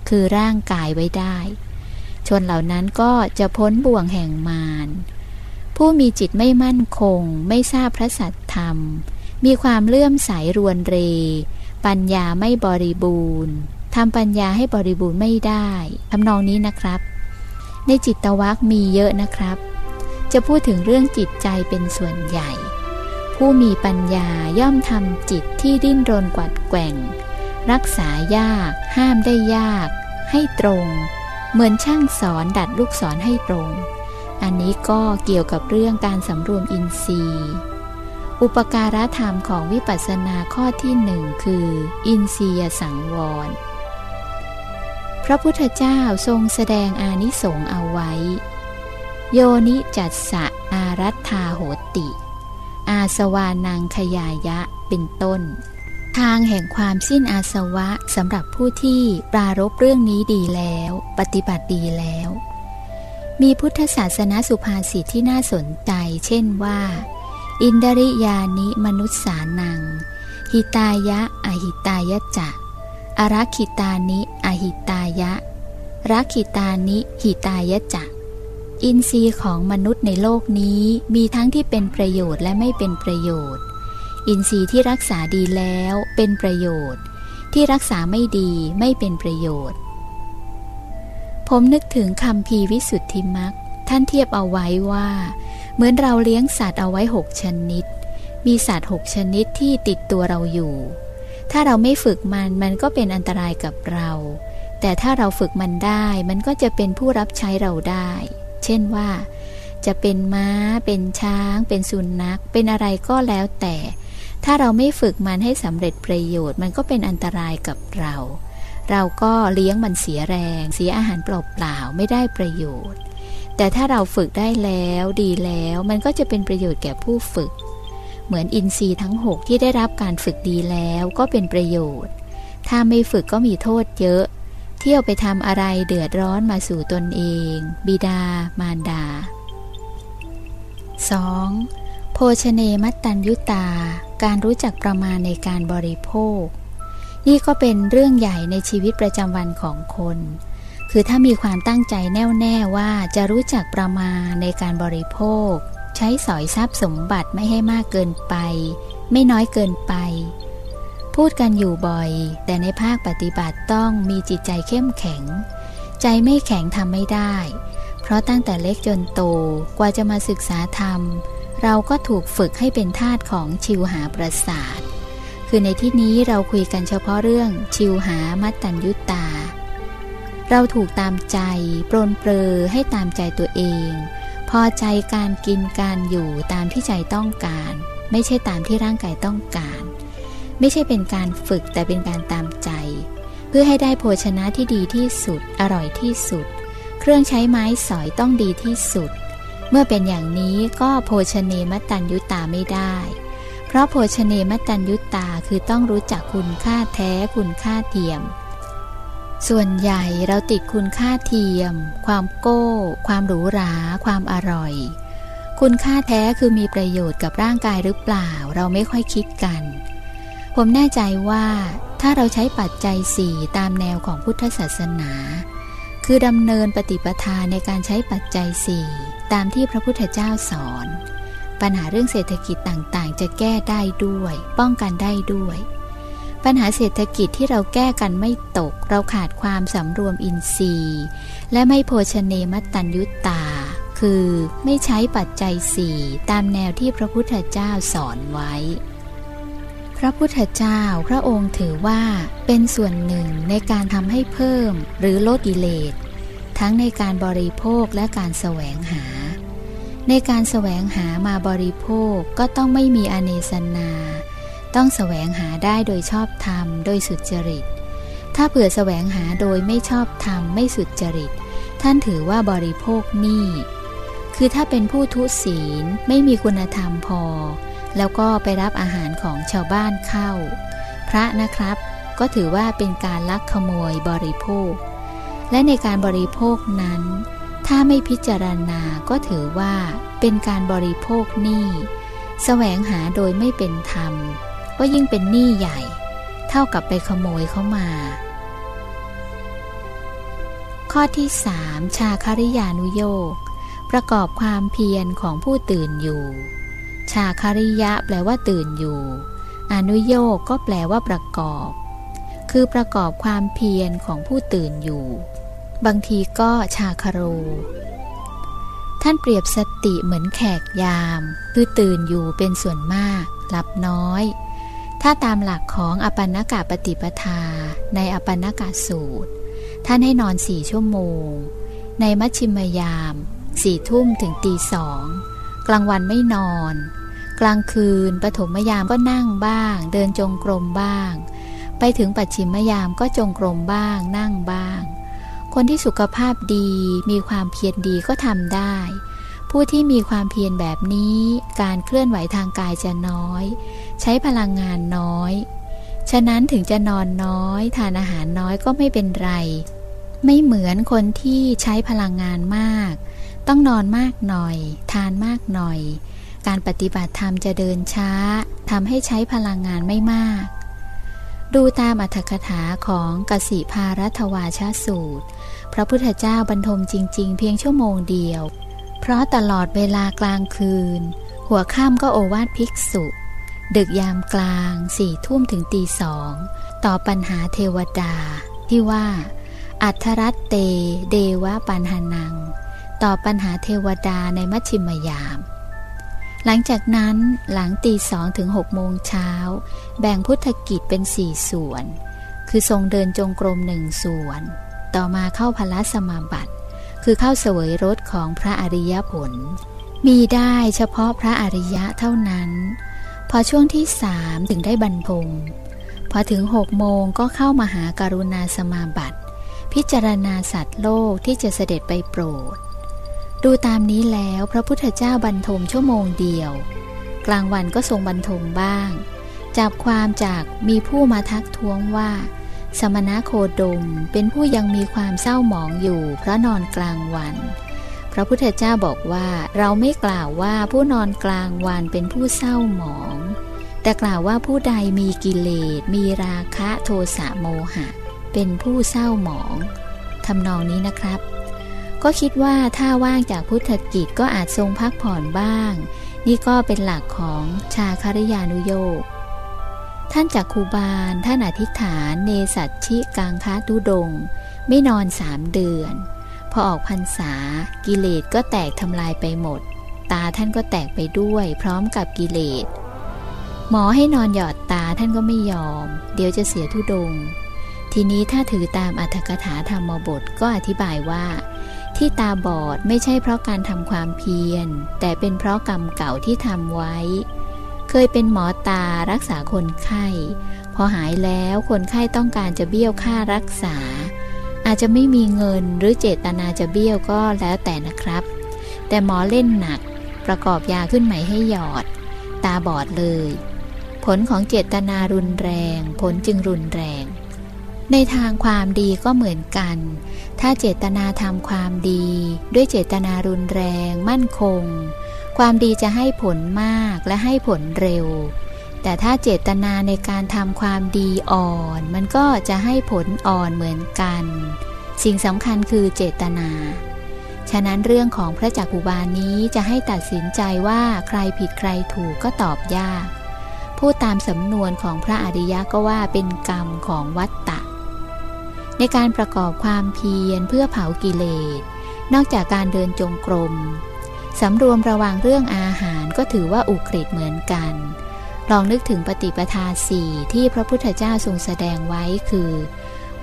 คือร่างกายไว้ได้ ชนเหล่านั้นก็จะพ้นบ่วงแห่งมารผู้มีจิตไม่มั่นคง ไม่ทราบพระสัตธรรม มีความเลื่อมใสรวนเร ปัญญาไม่บริบูรณ์ทำปัญญาให้บริบูรณ์ไม่ได้ทำนองนี้นะครับ ในจิตวักมีเยอะนะครับ จะพูดถึงเรื่องจิตใจเป็นส่วนใหญ่ ผู้มีปัญญาย่อมทำจิตที่ดิ้นรนกวัดแกว่ง รักษายาก ห้ามได้ยาก ให้ตรง เหมือนช่างสอนดัดลูกศรให้ตรง อันนี้ก็เกี่ยวกับเรื่องการสำรวมอินทรีย์ อุปการะธรรมของวิปัสสนาข้อที่หนึ่งคือ อินทรียสังวร พระพุทธเจ้าทรงแสดงอานิสงส์เอาไว้ โยนิจัตสะอารัตธาโหติ อาสวานังขยายะเป็นต้น ทางแห่งความสิ้นอาสวะสำหรับผู้ที่ปรารบเรื่องนี้ดีแล้ว ปฏิบัติดีแล้ว มีพุทธศาสนาสุภาษิตที่น่าสนใจ เช่นว่า อินดริยานิมนุษสานัง หิตายะ อหิตายะจะอรักขิตานิ อหิตายะ รักขิตานิ หิตายะจักอินทรีย์ของมนุษย์ในโลกนี้มีทั้งที่เป็นประโยชน์และไม่เป็นประโยชน์ อินทรีย์ที่รักษาดีแล้วเป็นประโยชน์ ที่รักษาไม่ดีไม่เป็นประโยชน์ ผมนึกถึงคำพีวิสุทธิมักท่านเทียบเอาไว้ว่า เหมือนเราเลี้ยงสัตว์เอาไว้หกชนิด มีสัตว์หกชนิดที่ติดตัวเราอยู่ ถ้าเราไม่ฝึกมันมันก็เป็นอันตรายกับเรา แต่ถ้าเราฝึกมันได้มันก็จะเป็นผู้รับใช้เราได้ เช่นว่าจะเป็นม้า เป็นช้าง เป็นสุนัข เป็นอะไรก็แล้วแต่ ถ้าเราไม่ฝึกมันให้สำเร็จประโยชน์ มันก็เป็นอันตรายกับเรา เราก็เลี้ยงมันเสียแรง เสียอาหารเปล่าๆไม่ได้ประโยชน์ แต่ถ้าเราฝึกได้แล้วดีแล้วมันก็จะเป็นประโยชน์แก่ผู้ฝึก เหมือนอินทรีย์ทั้งหกที่ได้รับการฝึกดีแล้วก็เป็นประโยชน์ ถ้าไม่ฝึกก็มีโทษเยอะ เที่ยวไปทำอะไรเดือดร้อนมาสู่ตนเอง บิดา มารดา 2. โภชเนมัตตัญยุตา การรู้จักประมาณในการบริโภค นี่ก็เป็นเรื่องใหญ่ในชีวิตประจำวันของคน คือถ้ามีความตั้งใจแน่วแน่ว่าจะรู้จักประมาณในการบริโภค ใช้สอยทรัพย์สมบัติไม่ให้มากเกินไป ไม่น้อยเกินไป พูดกันอยู่บ่อย แต่ในภาคปฏิบัติต้องมีจิตใจเข้มแข็ง ใจไม่แข็งทำไม่ได้ เพราะตั้งแต่เล็กจนโตกว่าจะมาศึกษาธรรม เราก็ถูกฝึกให้เป็นทาสของชิวหาประสาท คือในที่นี้เราคุยกันเฉพาะเรื่องชิวหามัตตัญยุตา เราถูกตามใจ ปรนเปรอให้ตามใจตัวเอง พอใจการกินการอยู่ตามที่ใจต้องการ ไม่ใช่ตามที่ร่างกายต้องการ ไม่ใช่เป็นการฝึกแต่เป็นการตามใจ เพื่อให้ได้โภชนะที่ดีที่สุด อร่อยที่สุด เครื่องใช้ไม้สอยต้องดีที่สุด เมื่อเป็นอย่างนี้ก็โภชเนมตันยุตาไม่ได้ เพราะโภชเนมตันยุตาคือต้องรู้จักคุณค่าแท้คุณค่าเทียม ส่วนใหญ่เราติดคุณค่าเทียม ความโก้ ความหรูหรา ความอร่อย คุณค่าแท้คือมีประโยชน์กับร่างกายหรือเปล่า เราไม่ค่อยคิดกัน ผมแน่ใจว่าถ้าเราใช้ปัจจัยสี่ตามแนวของพุทธศาสนา คือดำเนินปฏิปทาในการใช้ปัจจัยสี่ ตามที่พระพุทธเจ้าสอน ปัญหาเรื่องเศรษฐกิจต่างๆ จะแก้ได้ด้วย ป้องกันได้ด้วย ปัญหาเศรษฐกิจที่เราแก้กันไม่ตก เราขาดความสำรวมอินทรีย์ และไม่โภชเนมัตตัญยุตตา คือไม่ใช้ปัจจัยสี่ตามแนวที่พระพุทธเจ้าสอนไว้ พระพุทธเจ้าพระองค์ถือว่าเป็นส่วนหนึ่งในการทำให้เพิ่มหรือลดกิเลส ทั้งในการบริโภคและการแสวงหา ในการแสวงหามาบริโภคก็ต้องไม่มีอเนสนา ต้องแสวงหาได้โดยชอบธรรม โดยสุจริต ถ้าเผื่อแสวงหาโดยไม่ชอบธรรม ไม่สุจริต ท่านถือว่าบริโภคนี่ คือถ้าเป็นผู้ทุศีลไม่มีคุณธรรมพอ แล้วก็ไปรับอาหารของชาวบ้านเข้า พระนะครับก็ถือว่าเป็นการลักขโมยบริโภค และในการบริโภคนั้น ถ้าไม่พิจารณาก็ถือว่าเป็นการบริโภคหนี้แสวงหาโดยไม่เป็นธรรม ก็ยิ่งเป็นหนี้ใหญ่ เท่ากับไปขโมยเข้ามา ข้อที่สามชาคริยานุโยกประกอบความเพียรของผู้ตื่นอยู่ ชาคาริยะแปลว่าตื่นอยู่ อนุโยกก็แปลว่าประกอบ คือประกอบความเพียรของผู้ตื่นอยู่ บางทีก็ชาคารู ท่านเปรียบสติเหมือนแขกยาม คือตื่นอยู่เป็นส่วนมากหลับน้อย ถ้าตามหลักของอปันนกาปฏิปทา ในอปันนกาสูตร ท่านให้นอนสี่ชั่วโมง ในมัชชิมยามสี่ทุ่มถึงตีสองกลางวันไม่นอน กลางคืนปฐมยามก็นั่งบ้าง เดินจงกรมบ้าง ไปถึงปัจฉิมยามก็จงกรมบ้างนั่งบ้าง คนที่สุขภาพดีมีความเพียรดีก็ทำได้ ผู้ที่มีความเพียรแบบนี้ การเคลื่อนไหวทางกายจะน้อย ใช้พลังงานน้อย ฉะนั้นถึงจะนอนน้อย ทานอาหารน้อยก็ไม่เป็นไร ไม่เหมือนคนที่ใช้พลังงานมาก ต้องนอนมากหน่อย ทานมากหน่อย การปฏิบัติธรรมจะเดินช้าทำให้ใช้พลังงานไม่มาก ดูตามอัธกถาของกสิภารัตวาชาสูตร พระพุทธเจ้าบรรทมจริง ๆ เพียงชั่วโมงเดียว เพราะตลอดเวลากลางคืน หัวค่ำก็โอวาทภิกษุ ดึกยามกลางสี่ทุ่มถึงตีสองต่อปัญหาเทวดา ที่ว่า อัทรัตเต เดวะปันหานัง ต่อปัญหาเทวดาในมัชชิมยาม หลังจากนั้นหลังตีสองถึงหกโมงเช้า แบ่งพุทธกิจเป็นสี่ส่วน คือทรงเดินจงกรมหนึ่งส่วน ต่อมาเข้าพละสมาบัติ คือเข้าเสวยรสของพระอริยผล มีได้เฉพาะพระอริยะเท่านั้น พอช่วงที่สามถึงได้บรรพงพอถึงหกโมงก็เข้ามาหาการุณาสมาบัติ พิจารณาสัตว์โลกที่จะเสด็จไปโปรด ดูตามนี้แล้วพระพุทธเจ้าบรรทมชั่วโมงเดียว กลางวันก็ทรงบรรทมบ้างจับความจากมีผู้มาทักท้วงว่า สมณะโคดมเป็นผู้ยังมีความเศร้าหมองอยู่เพราะนอนกลางวัน พระพุทธเจ้าบอกว่าเราไม่กล่าวว่าผู้นอนกลางวันเป็นผู้เศร้าหมอง แต่กล่าวว่าผู้ใดมีกิเลส มีราคะโทสะโมหะ เป็นผู้เศร้าหมองทำนองนี้นะครับ ก็คิดว่าถ้าว่างจากพุทธกิจก็อาจทรงพักผ่อนบ้าง นี่ก็เป็นหลักของชาคาริยานุโยกท่านจากคูบาล ท่านอธิษฐานเนสัตชิกังคะตุดง ไม่นอนสามเดือน พอออกพรรษากิเลสก็แตกทำลายไปหมด ตาท่านก็แตกไปด้วยพร้อมกับกิเลส หมอให้นอนหยอดตาท่านก็ไม่ยอม เดี๋ยวจะเสียทุดง ทีนี้ถ้าถือตามอัธกถาธรรมบทก็อธิบายว่า ที่ตาบอดไม่ใช่เพราะการทำความเพียร แต่เป็นเพราะกรรมเก่าที่ทำไว้ เคยเป็นหมอตารักษาคนไข้ พอหายแล้วคนไข้ต้องการจะเบี้ยวค่ารักษา อาจจะไม่มีเงินหรือเจตนาจะเบี้ยวก็แล้วแต่นะครับ แต่หมอเล่นหนัก ประกอบยาขึ้นใหม่ให้หยอด ตาบอดเลย ผลของเจตนารุนแรง ผลจึงรุนแรง ในทางความดีก็เหมือนกัน ถ้าเจตนาทำความดี ด้วยเจตนารุนแรงมั่นคง ความดีจะให้ผลมากและให้ผลเร็ว แต่ถ้าเจตนาในการทำความดีอ่อน มันก็จะให้ผลอ่อนเหมือนกัน สิ่งสำคัญคือเจตนา ฉะนั้นเรื่องของพระจักกุบาลนี้จะให้ตัดสินใจว่าใครผิดใครถูกก็ตอบยากพูดตามสำนวนของพระอริยะก็ว่าเป็นกรรมของวัตตะ ในการประกอบความเพียรเพื่อเผากิเลส นอกจากการเดินจงกรมสำรวมระวังเรื่องอาหารก็ถือว่าอุกฤษเหมือนกัน ลองนึกถึงปฏิปทาสี่ที่พระพุทธเจ้าทรงแสดงไว้คือ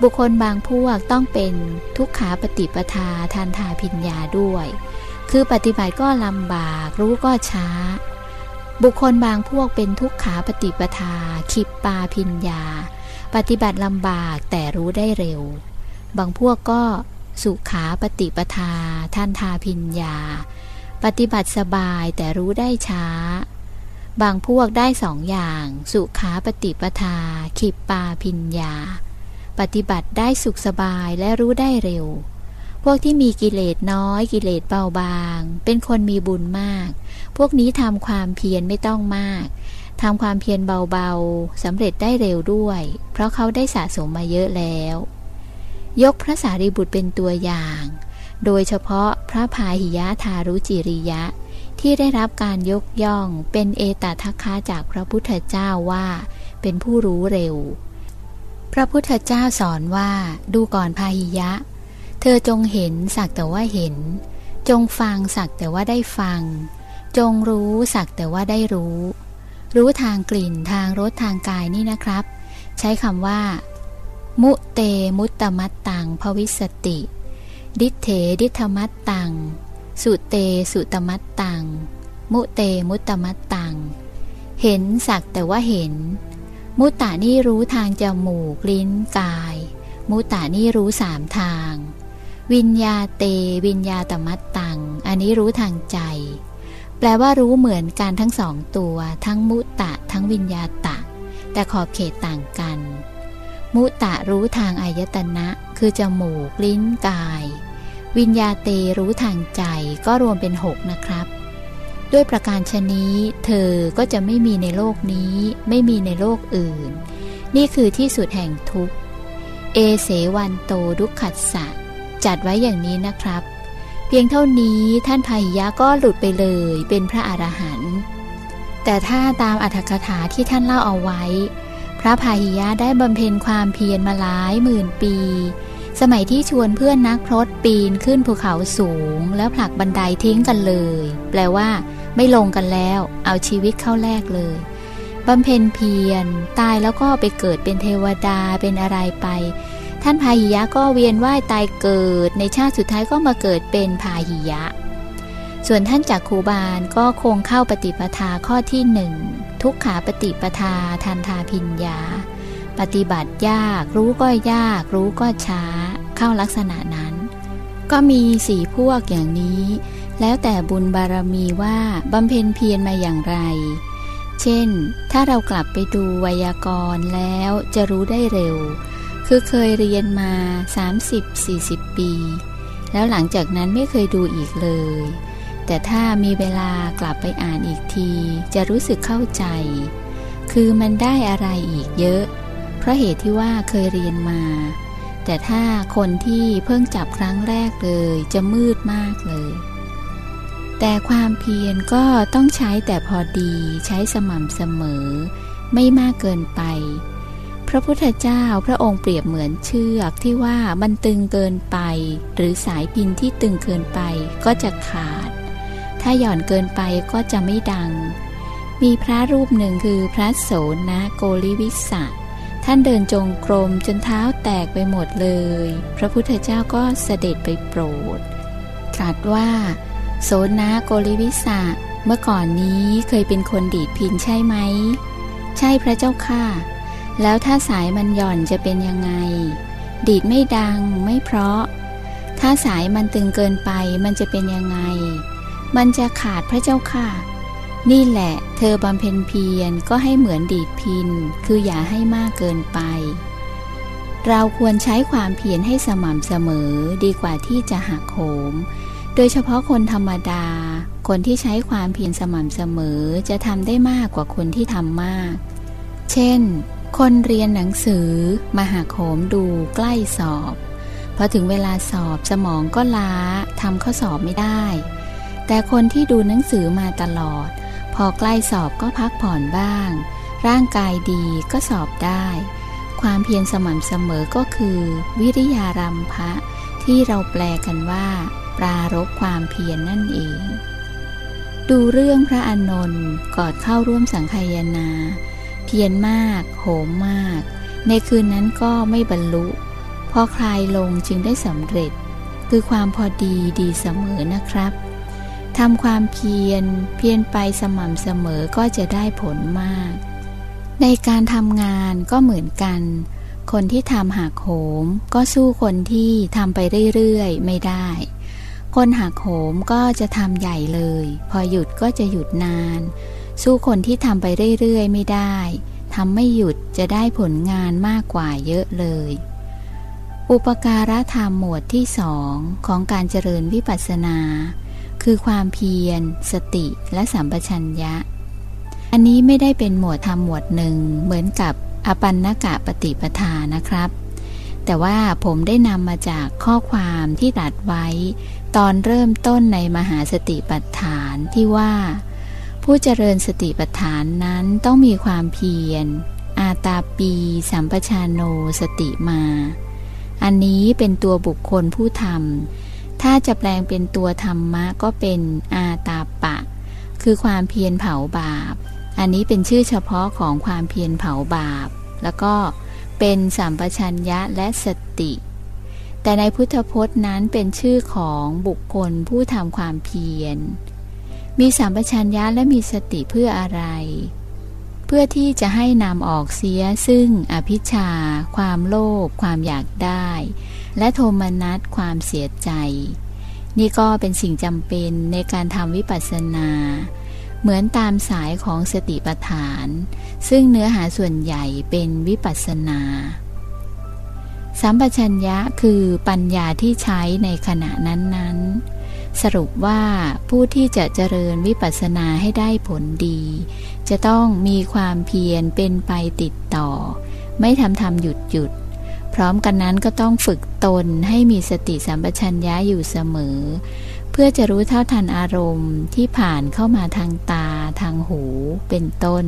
บุคคลบางพวกต้องเป็นทุกขาปฏิปทาทานทาพิญญาด้วย คือปฏิบัติก็ลำบากรู้ก็ช้า บุคคลบางพวกเป็นทุกขาปฏิปทาขิปปาพิญญา ปฏิบัติลำบากแต่รู้ได้เร็ว บางพวกก็สุขาปฏิปทา ท่านทาพิญญา ปฏิบัติสบายแต่รู้ได้ช้า บางพวกได้สองอย่าง สุขาปฏิปทา ขิปปาพิญญา ปฏิบัติได้สุขสบายและรู้ได้เร็ว พวกที่มีกิเลสน้อยกิเลสเบาบาง เป็นคนมีบุญมาก พวกนี้ทำความเพียรไม่ต้องมาก ทำความเพียรเบาๆสำเร็จได้เร็วด้วย เพราะเขาได้สะสมมาเยอะแล้ว ยกพระสารีบุตรเป็นตัวอย่าง โดยเฉพาะพระพาหิยะทารุจิริยะ ที่ได้รับการยกย่องเป็นเอตทัคคะจากพระพุทธเจ้าว่า เป็นผู้รู้เร็ว พระพุทธเจ้าสอนว่าดูก่อนพาหิยะ เธอจงเห็นสักแต่ว่าเห็น จงฟังสักแต่ว่าได้ฟัง จงรู้สักแต่ว่าได้รู้ รู้ทางกลิ่นทางรสทางกายนี่นะครับ ใช้คำว่า มุเตมุตตมัตตังภวิสติ ดิเถดิธมัตตัง สุเตสุตมัตตัง มุเตมุตตมัตตัง เห็นสักแต่ว่าเห็น มุตตานี่รู้ทางจมูกลิ้นกาย มุตตานี่รู้สามทาง วิญญาเตวิญญาตมัตตัง อันนี้รู้ทางใจ แปลว่ารู้เหมือนกันทั้งสองตัว ทั้งมุตตะ ทั้งวิญญาตะ แต่ขอบเขตต่างกัน มุตะรู้ทางอายตนะ คือจมูก ลิ้นกาย วิญญาเตรู้ทางใจก็รวมเป็นหกนะครับ ด้วยประการชนี้ เธอก็จะไม่มีในโลกนี้ ไม่มีในโลกอื่น นี่คือที่สุดแห่งทุกเอเสวันโตดุขัดสะจัดไว้อย่างนี้นะครับ เพียงเท่านี้ท่านพายยะก็หลุดไปเลยเป็นพระอรหันต์แต่ถ้าตามอัธกถาที่ท่านเล่าเอาไว้ พระพาหิยะได้บำเพ็ญความเพียรมาหลายหมื่นปี สมัยที่ชวนเพื่อนนักพรตปีนขึ้นภูเขาสูง แล้วผลักบันไดทิ้งกันเลย แปลว่า ไม่ลงกันแล้ว เอาชีวิตเข้าแลกเลยบำเพ็ญเพียรตายแล้วก็ไปเกิดเป็นเทวดาเป็นอะไรไป ท่านพาหิยะก็เวียนว่ายตายเกิด ในชาติสุดท้ายก็มาเกิดเป็นพาหิยะ ส่วนท่านจากคูบาลก็คงเข้าปฏิปทาข้อที่หนึ่งทุกขาปฏิปทาทันทาพิญญา ปฏิบัติยาก รู้ก็ยาก รู้ก็ช้า เข้าลักษณะนั้น ก็มีสี่พวกอย่างนี้ แล้วแต่บุญบารมีว่าบำเพ็ญเพียรมาอย่างไร เช่น ถ้าเรากลับไปดูไวยากรณ์แล้วจะรู้ได้เร็ว คือเคยเรียนมา 30-40 ปี แล้วหลังจากนั้นไม่เคยดูอีกเลย แต่ถ้ามีเวลากลับไปอ่านอีกที จะรู้สึกเข้าใจ คือมันได้อะไรอีกเยอะ เพราะเหตุที่ว่าเคยเรียนมา แต่ถ้าคนที่เพิ่งจับครั้งแรกเลยจะมืดมากเลย แต่ความเพียรก็ต้องใช้แต่พอดีใช้สม่ำเสมอ ไม่มากเกินไป พระพุทธเจ้าพระองค์เปรียบเหมือนเชือกที่ว่ามันตึงเกินไป หรือสายพินที่ตึงเกินไปก็จะขาด ถ้าหย่อนเกินไปก็จะไม่ดัง มีพระรูปหนึ่งคือพระโสนะโกริวิสะท่านเดินจงกรมจนเท้าแตกไปหมดเลย พระพุทธเจ้าก็เสด็จไปโปรด ตรัสว่า โสนะโกริวิสะเมื่อก่อนนี้เคยเป็นคนดีดพินใช่ไหม ใช่พระเจ้าค่ะ แล้วถ้าสายมันหย่อนจะเป็นยังไง ดีดไม่ดังไม่เพราะ ถ้าสายมันตึงเกินไปมันจะเป็นยังไง มันจะขาดพระเจ้าค่ะ นี่แหละ เธอบำเพ็ญเพียรก็ให้เหมือนดีดพิน คืออย่าให้มากเกินไป เราควรใช้ความเพียรให้สม่ำเสมอดีกว่าที่จะหักโหม โดยเฉพาะคนธรรมดา คนที่ใช้ความเพียรสม่ำเสมอจะทำได้มากกว่าคนที่ทำมาก เช่น คนเรียนหนังสือมาหักโหมดูใกล้สอบพอถึงเวลาสอบสมองก็ล้าทำข้อสอบไม่ได้ แต่คนที่ดูหนังสือมาตลอด พอใกล้สอบก็พักผ่อนบ้าง ร่างกายดีก็สอบได้ ความเพียรสม่ำเสมอก็คือ วิริยารัมภะที่เราแปลกันว่า ปรารบความเพียรนนั่นเอง ดูเรื่องพระอานนท์กอดเข้าร่วมสังคายนา เพียรมาก โหมมาก ในคืนนั้นก็ไม่บรรลุ พอคลายลงจึงได้สำเร็จ คือความพอดีดีเสมอนะครับทำความเพียรเพียรไปสม่ำเสมอก็จะได้ผลมาก ในการทำงานก็เหมือนกัน คนที่ทำหักโหม ก็สู้คนที่ทำไปเรื่อยๆ ไม่ได้ คนหักโหมก็จะทำใหญ่เลย พอหยุดก็จะหยุดนาน สู้คนที่ทำไปเรื่อยๆ ไม่ได้ทำไม่หยุดจะได้ผลงานมากกว่าเยอะเลย อุปการะธรรมหมวดที่สองของการเจริญวิปัสสนา คือความเพียร สติและสัมปชัญญะ อันนี้ไม่ได้เป็นหมวดธรรมหมวดหนึ่งเหมือนกับอปันนกะปฏิปทานะครับ แต่ว่าผมได้นำมาจากข้อความที่ตัดไว้ ตอนเริ่มต้นในมหาสติปัฏฐานที่ว่า ผู้เจริญสติปัฏฐานนั้นต้องมีความเพียร อาตาปี สัมปชานโนสติมา อันนี้เป็นตัวบุคคลผู้ทำถ้าจะแปลงเป็นตัวธรรมะก็เป็นอาตาปะ คือความเพียรเผาบาป อันนี้เป็นชื่อเฉพาะของความเพียรเผาบาป แล้วก็เป็นสัมปชัญญะและสติ แต่ในพุทธพจน์นั้นเป็นชื่อของบุคคลผู้ทำความเพียร มีสัมปชัญญะและมีสติเพื่ออะไร เพื่อที่จะให้นำออกเสียซึ่งอภิชา ความโลภความอยากได้ และโทมนัสความเสียใจ นี่ก็เป็นสิ่งจำเป็นในการทำวิปัสสนา เหมือนตามสายของสติปัฏฐาน ซึ่งเนื้อหาส่วนใหญ่เป็นวิปัสสนาสัมปชัญญะคือปัญญาที่ใช้ในขณะนั้นๆ สรุปว่าผู้ที่จะเจริญวิปัสสนาให้ได้ผลดี จะต้องมีความเพียรเป็นไปติดต่อ ไม่ทำทำหยุดหยุด พร้อมกันนั้นก็ต้องฝึกตนให้มีสติสัมปชัญญะอยู่เสมอ เพื่อจะรู้เท่าทันอารมณ์ที่ผ่านเข้ามาทางตาทางหูเป็นต้น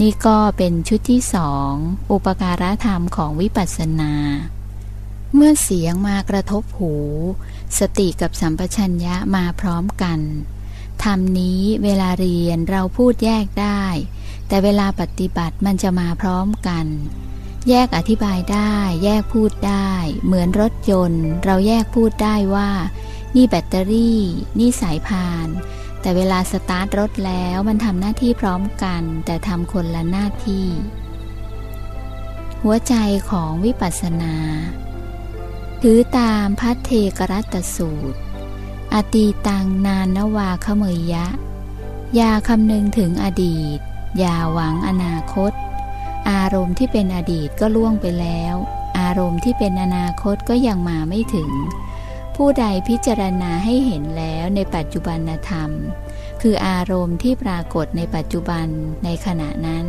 นี่ก็เป็นชุดที่สองอุปการะธรรมของวิปัสสนา เมื่อเสียงมากระทบหู สติกับสัมปชัญญะมาพร้อมกันธรรมนี้เวลาเรียนเราพูดแยกได้ แต่เวลาปฏิบัติมันจะมาพร้อมกัน แยกอธิบายได้ แยกพูดได้ เหมือนรถยนต์ เราแยกพูดได้ว่า นี่แบตเตอรี่ นี่สายพาน แต่เวลาสตาร์ทรถแล้วมันทำหน้าที่พร้อมกัน แต่ทำคนละหน้าที่ หัวใจของวิปัสสนา ถือตามพัทเทกรัตสูตร อตีตังนานนวาขเมยยะ ยาคำนึงถึงอดีต อย่าหวังอนาคต อารมณ์ที่เป็นอดีตก็ล่วงไปแล้ว อารมณ์ที่เป็นอนาคตก็ยังมาไม่ถึง ผู้ใดพิจารณาให้เห็นแล้วในปัจจุบันธรรม คืออารมณ์ที่ปรากฏในปัจจุบันในขณะนั้น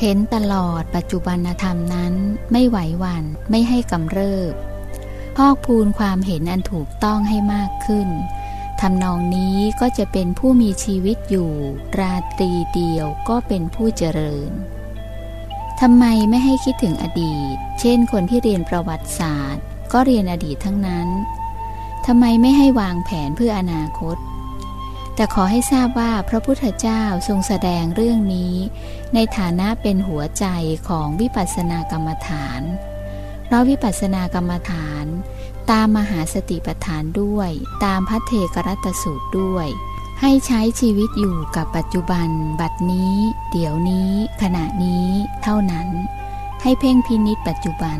เห็นตลอดปัจจุบันธรรมนั้นไม่ไหวหวั่นไม่ให้กำเริบ พอกพูนความเห็นอันถูกต้องให้มากขึ้นทำนองนี้ก็จะเป็นผู้มีชีวิตอยู่ ราตรีเดียวก็เป็นผู้เจริญทำไมไม่ให้คิดถึงอดีต เช่นคนที่เรียนประวัติศาสตร์ ก็เรียนอดีตทั้งนั้นทำไมไม่ให้วางแผนเพื่ออนาคต แต่ขอให้ทราบว่าพระพุทธเจ้าทรงแสดงเรื่องนี้ ในฐานะเป็นหัวใจของวิปัสสนากรรมฐาน เพราะวิปัสสนากรรมฐาน ตามมหาสติปัฏฐานด้วย ตามพัทเทกรัตสูตรด้วย ให้ใช้ชีวิตอยู่กับปัจจุบัน บัดนี้ เดี๋ยวนี้ ขณะนี้ เท่านั้น ให้เพ่งพินิษปัจจุบัน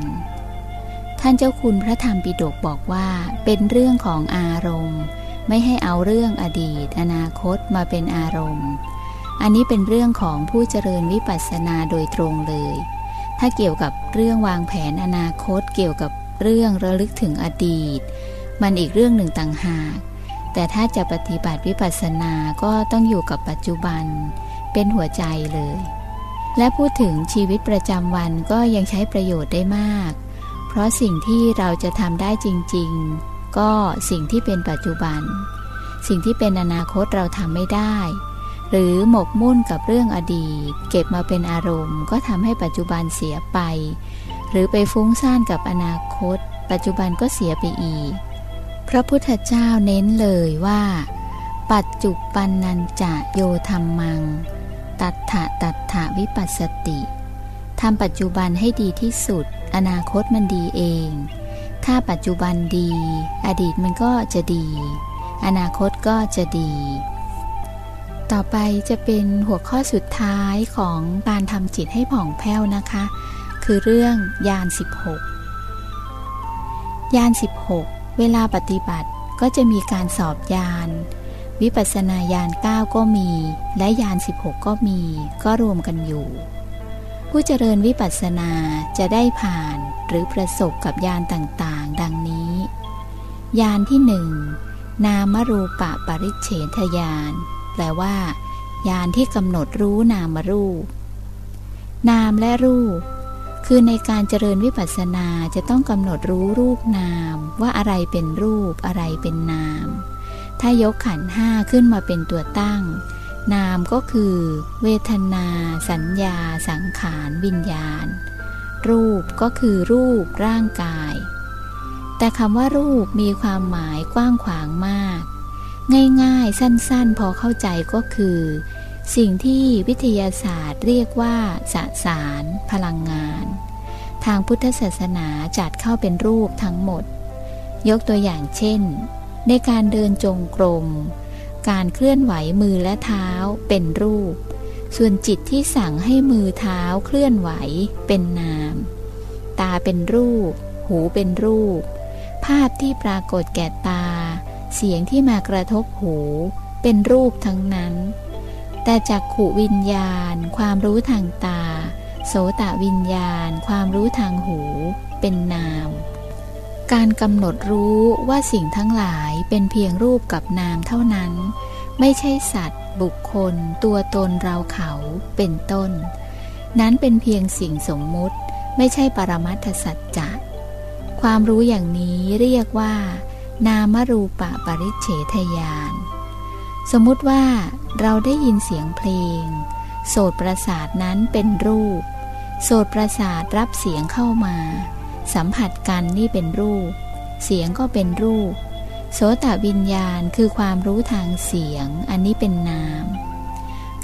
ท่านเจ้าคุณพระธรรมปิฎกบอกว่าเป็นเรื่องของอารมณ์ ไม่ให้เอาเรื่องอดีต อนาคตมาเป็นอารมณ์ อันนี้เป็นเรื่องของผู้เจริญวิปัสสนาโดยตรงเลย ถ้าเกี่ยวกับเรื่องวางแผนอนาคต เกี่ยวกับเรื่องระลึกถึงอดีต มันอีกเรื่องหนึ่งต่างหาก แต่ถ้าจะปฏิบัติวิปัสสนาก็ต้องอยู่กับปัจจุบัน เป็นหัวใจเลย และพูดถึงชีวิตประจำวันก็ยังใช้ประโยชน์ได้มาก เพราะสิ่งที่เราจะทำได้จริง ๆ ก็สิ่งที่เป็นปัจจุบัน สิ่งที่เป็นอนาคตเราทำไม่ได้ หรือหมกมุ่นกับเรื่องอดีต เก็บมาเป็นอารมณ์ ก็ทำให้ปัจจุบันเสียไป หรือไปฟุ้งซ่านกับอนาคต ปัจจุบันก็เสียไปอีก พระพุทธเจ้าเน้นเลยว่า ปัจจุปันนันจะโยธรรมัง ตัทธะตัทธะวิปัสสติทำปัจจุบันให้ดีที่สุด อนาคตมันดีเอง ถ้าปัจจุบันดี อดีตมันก็จะดี อนาคตก็จะดี ต่อไปจะเป็นหัวข้อสุดท้ายของการทำจิตให้ผ่องแผ้วนะคะ คือเรื่องยาน 16 ยาน 16 เวลาปฏิบัติก็จะมีการสอบยาน วิปัสสนาญาณ9ก็มี และยาน 16 ก็มี ก็รวมกันอยู่ ผู้เจริญวิปัสสนาจะได้ผ่านหรือประสบกับยานต่างๆ ดังนี้ ยานที่หนึ่งนามรูปะปริเฉทยาน แปลว่า ยานที่กำหนดรู้นามรูป นามและรูป คือในการเจริญวิปัสสนาจะต้องกำหนดรู้รูปนาม ว่าอะไรเป็นรูป อะไรเป็นนาม ถ้ายกขันห้าขึ้นมาเป็นตัวตั้ง นามก็คือ เวทนา สัญญา สังขาร วิญญาณ รูปก็คือรูปร่างกายแต่คำว่ารูปมีความหมายกว้างขวางมาก ง่ายๆ สั้นๆ พอเข้าใจก็คือ สิ่งที่วิทยาศาสตร์เรียกว่าสสาร พลังงาน ทางพุทธศาสนาจัดเข้าเป็นรูปทั้งหมด ยกตัวอย่างเช่น ในการเดินจงกรม การเคลื่อนไหวมือและเท้าเป็นรูป ส่วนจิตที่สั่งให้มือเท้าเคลื่อนไหวเป็นนาม ตาเป็นรูป หูเป็นรูป ภาพที่ปรากฏแก่ตา เสียงที่มากระทบหูเป็นรูปทั้งนั้น แต่จากขูวิญญาณ ความรู้ทางตา โสตวิญญาณ ความรู้ทางหูเป็นนาม การกำหนดรู้ว่าสิ่งทั้งหลายเป็นเพียงรูปกับนามเท่านั้น ไม่ใช่สัตว์ บุคคล ตัวตนเราเขาเป็นต้น นั้นเป็นเพียงสิ่งสมมุติ ไม่ใช่ปรมัตถสัจจะความรู้อย่างนี้เรียกว่า นามรูปะปริเฉทยาน สมมุติว่าเราได้ยินเสียงเพลง โสตประสาทนั้นเป็นรูป โสตประสาทรับเสียงเข้ามา สัมผัสกันนี่เป็นรูป เสียงก็เป็นรูป โสตวิญญาณคือความรู้ทางเสียง อันนี้เป็นนาม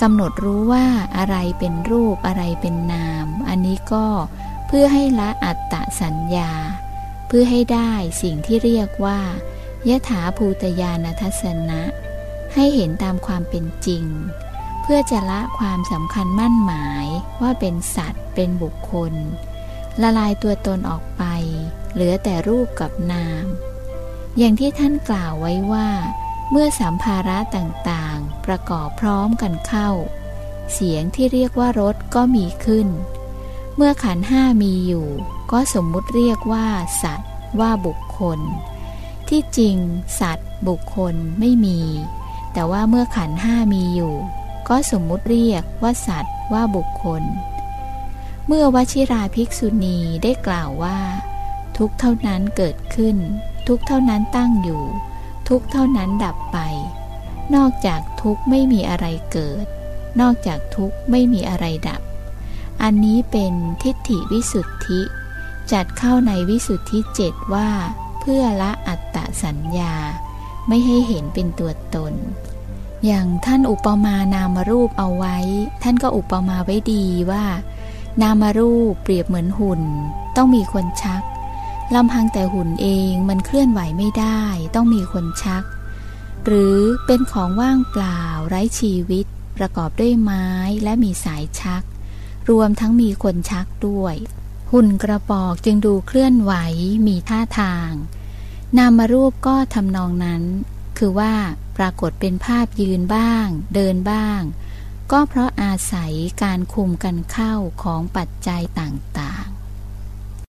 กำหนดรู้ว่าอะไรเป็นรูปอะไรเป็นนาม อันนี้ก็เพื่อให้ละอัตตสัญญา พื่อให้ได้สิ่งที่เรียกว่ายถาภูตยานทัศนะ ให้เห็นตามความเป็นจริง เพื่อจะละความสำคัญมั่นหมายว่าเป็นสัตว์เป็นบุคคล ละลายตัวตนออกไป เหลือแต่รูปกับนาม อย่างที่ท่านกล่าวไว้ว่า เมื่อสัมภาระต่างๆ ประกอบพร้อมกันเข้า เสียงที่เรียกว่ารถก็มีขึ้น เมื่อขันห้ามีอยู่ ก็สมมุติเรียกว่า สัตว์ ว่าบุคคล ที่จริง สัตว์ บุคคลไม่มี แต่ว่าเมื่อขันห้ามีอยู่ ก็สมมุติเรียกว่าสัตว์ ว่าบุคคล เมื่อวชิราภิกษุณีได้กล่าวว่า ทุกเท่านั้นเกิดขึ้น ทุกเท่านั้นตั้งอยู่ ทุกเท่านั้นดับไป นอกจากทุกไม่มีอะไรเกิด นอกจากทุกไม่มีอะไรดับอันนี้เป็นทิฏฐิวิสุทธิ จัดเข้าในวิสุทธิเจ็ดว่า เพื่อละอัตตสัญญา ไม่ให้เห็นเป็นตัวตน อย่างท่านอุปมานามรูปเอาไว้ ท่านก็อุปมาไว้ดีว่า นามรูปเปรียบเหมือนหุ่น ต้องมีคนชักลำพังแต่หุ่นเองมันเคลื่อนไหวไม่ได้ ต้องมีคนชัก หรือเป็นของว่างเปล่าไร้ชีวิต ประกอบด้วยไม้และมีสายชัก รวมทั้งมีคนชักด้วย หุ่นกระบอกจึงดูเคลื่อนไหวมีท่าทาง นามรูปก็ทำนองนั้น คือว่าปรากฏเป็นภาพยืนบ้าง เดินบ้าง ก็เพราะอาศัยการคุมกันเข้าของปัจจัยต่าง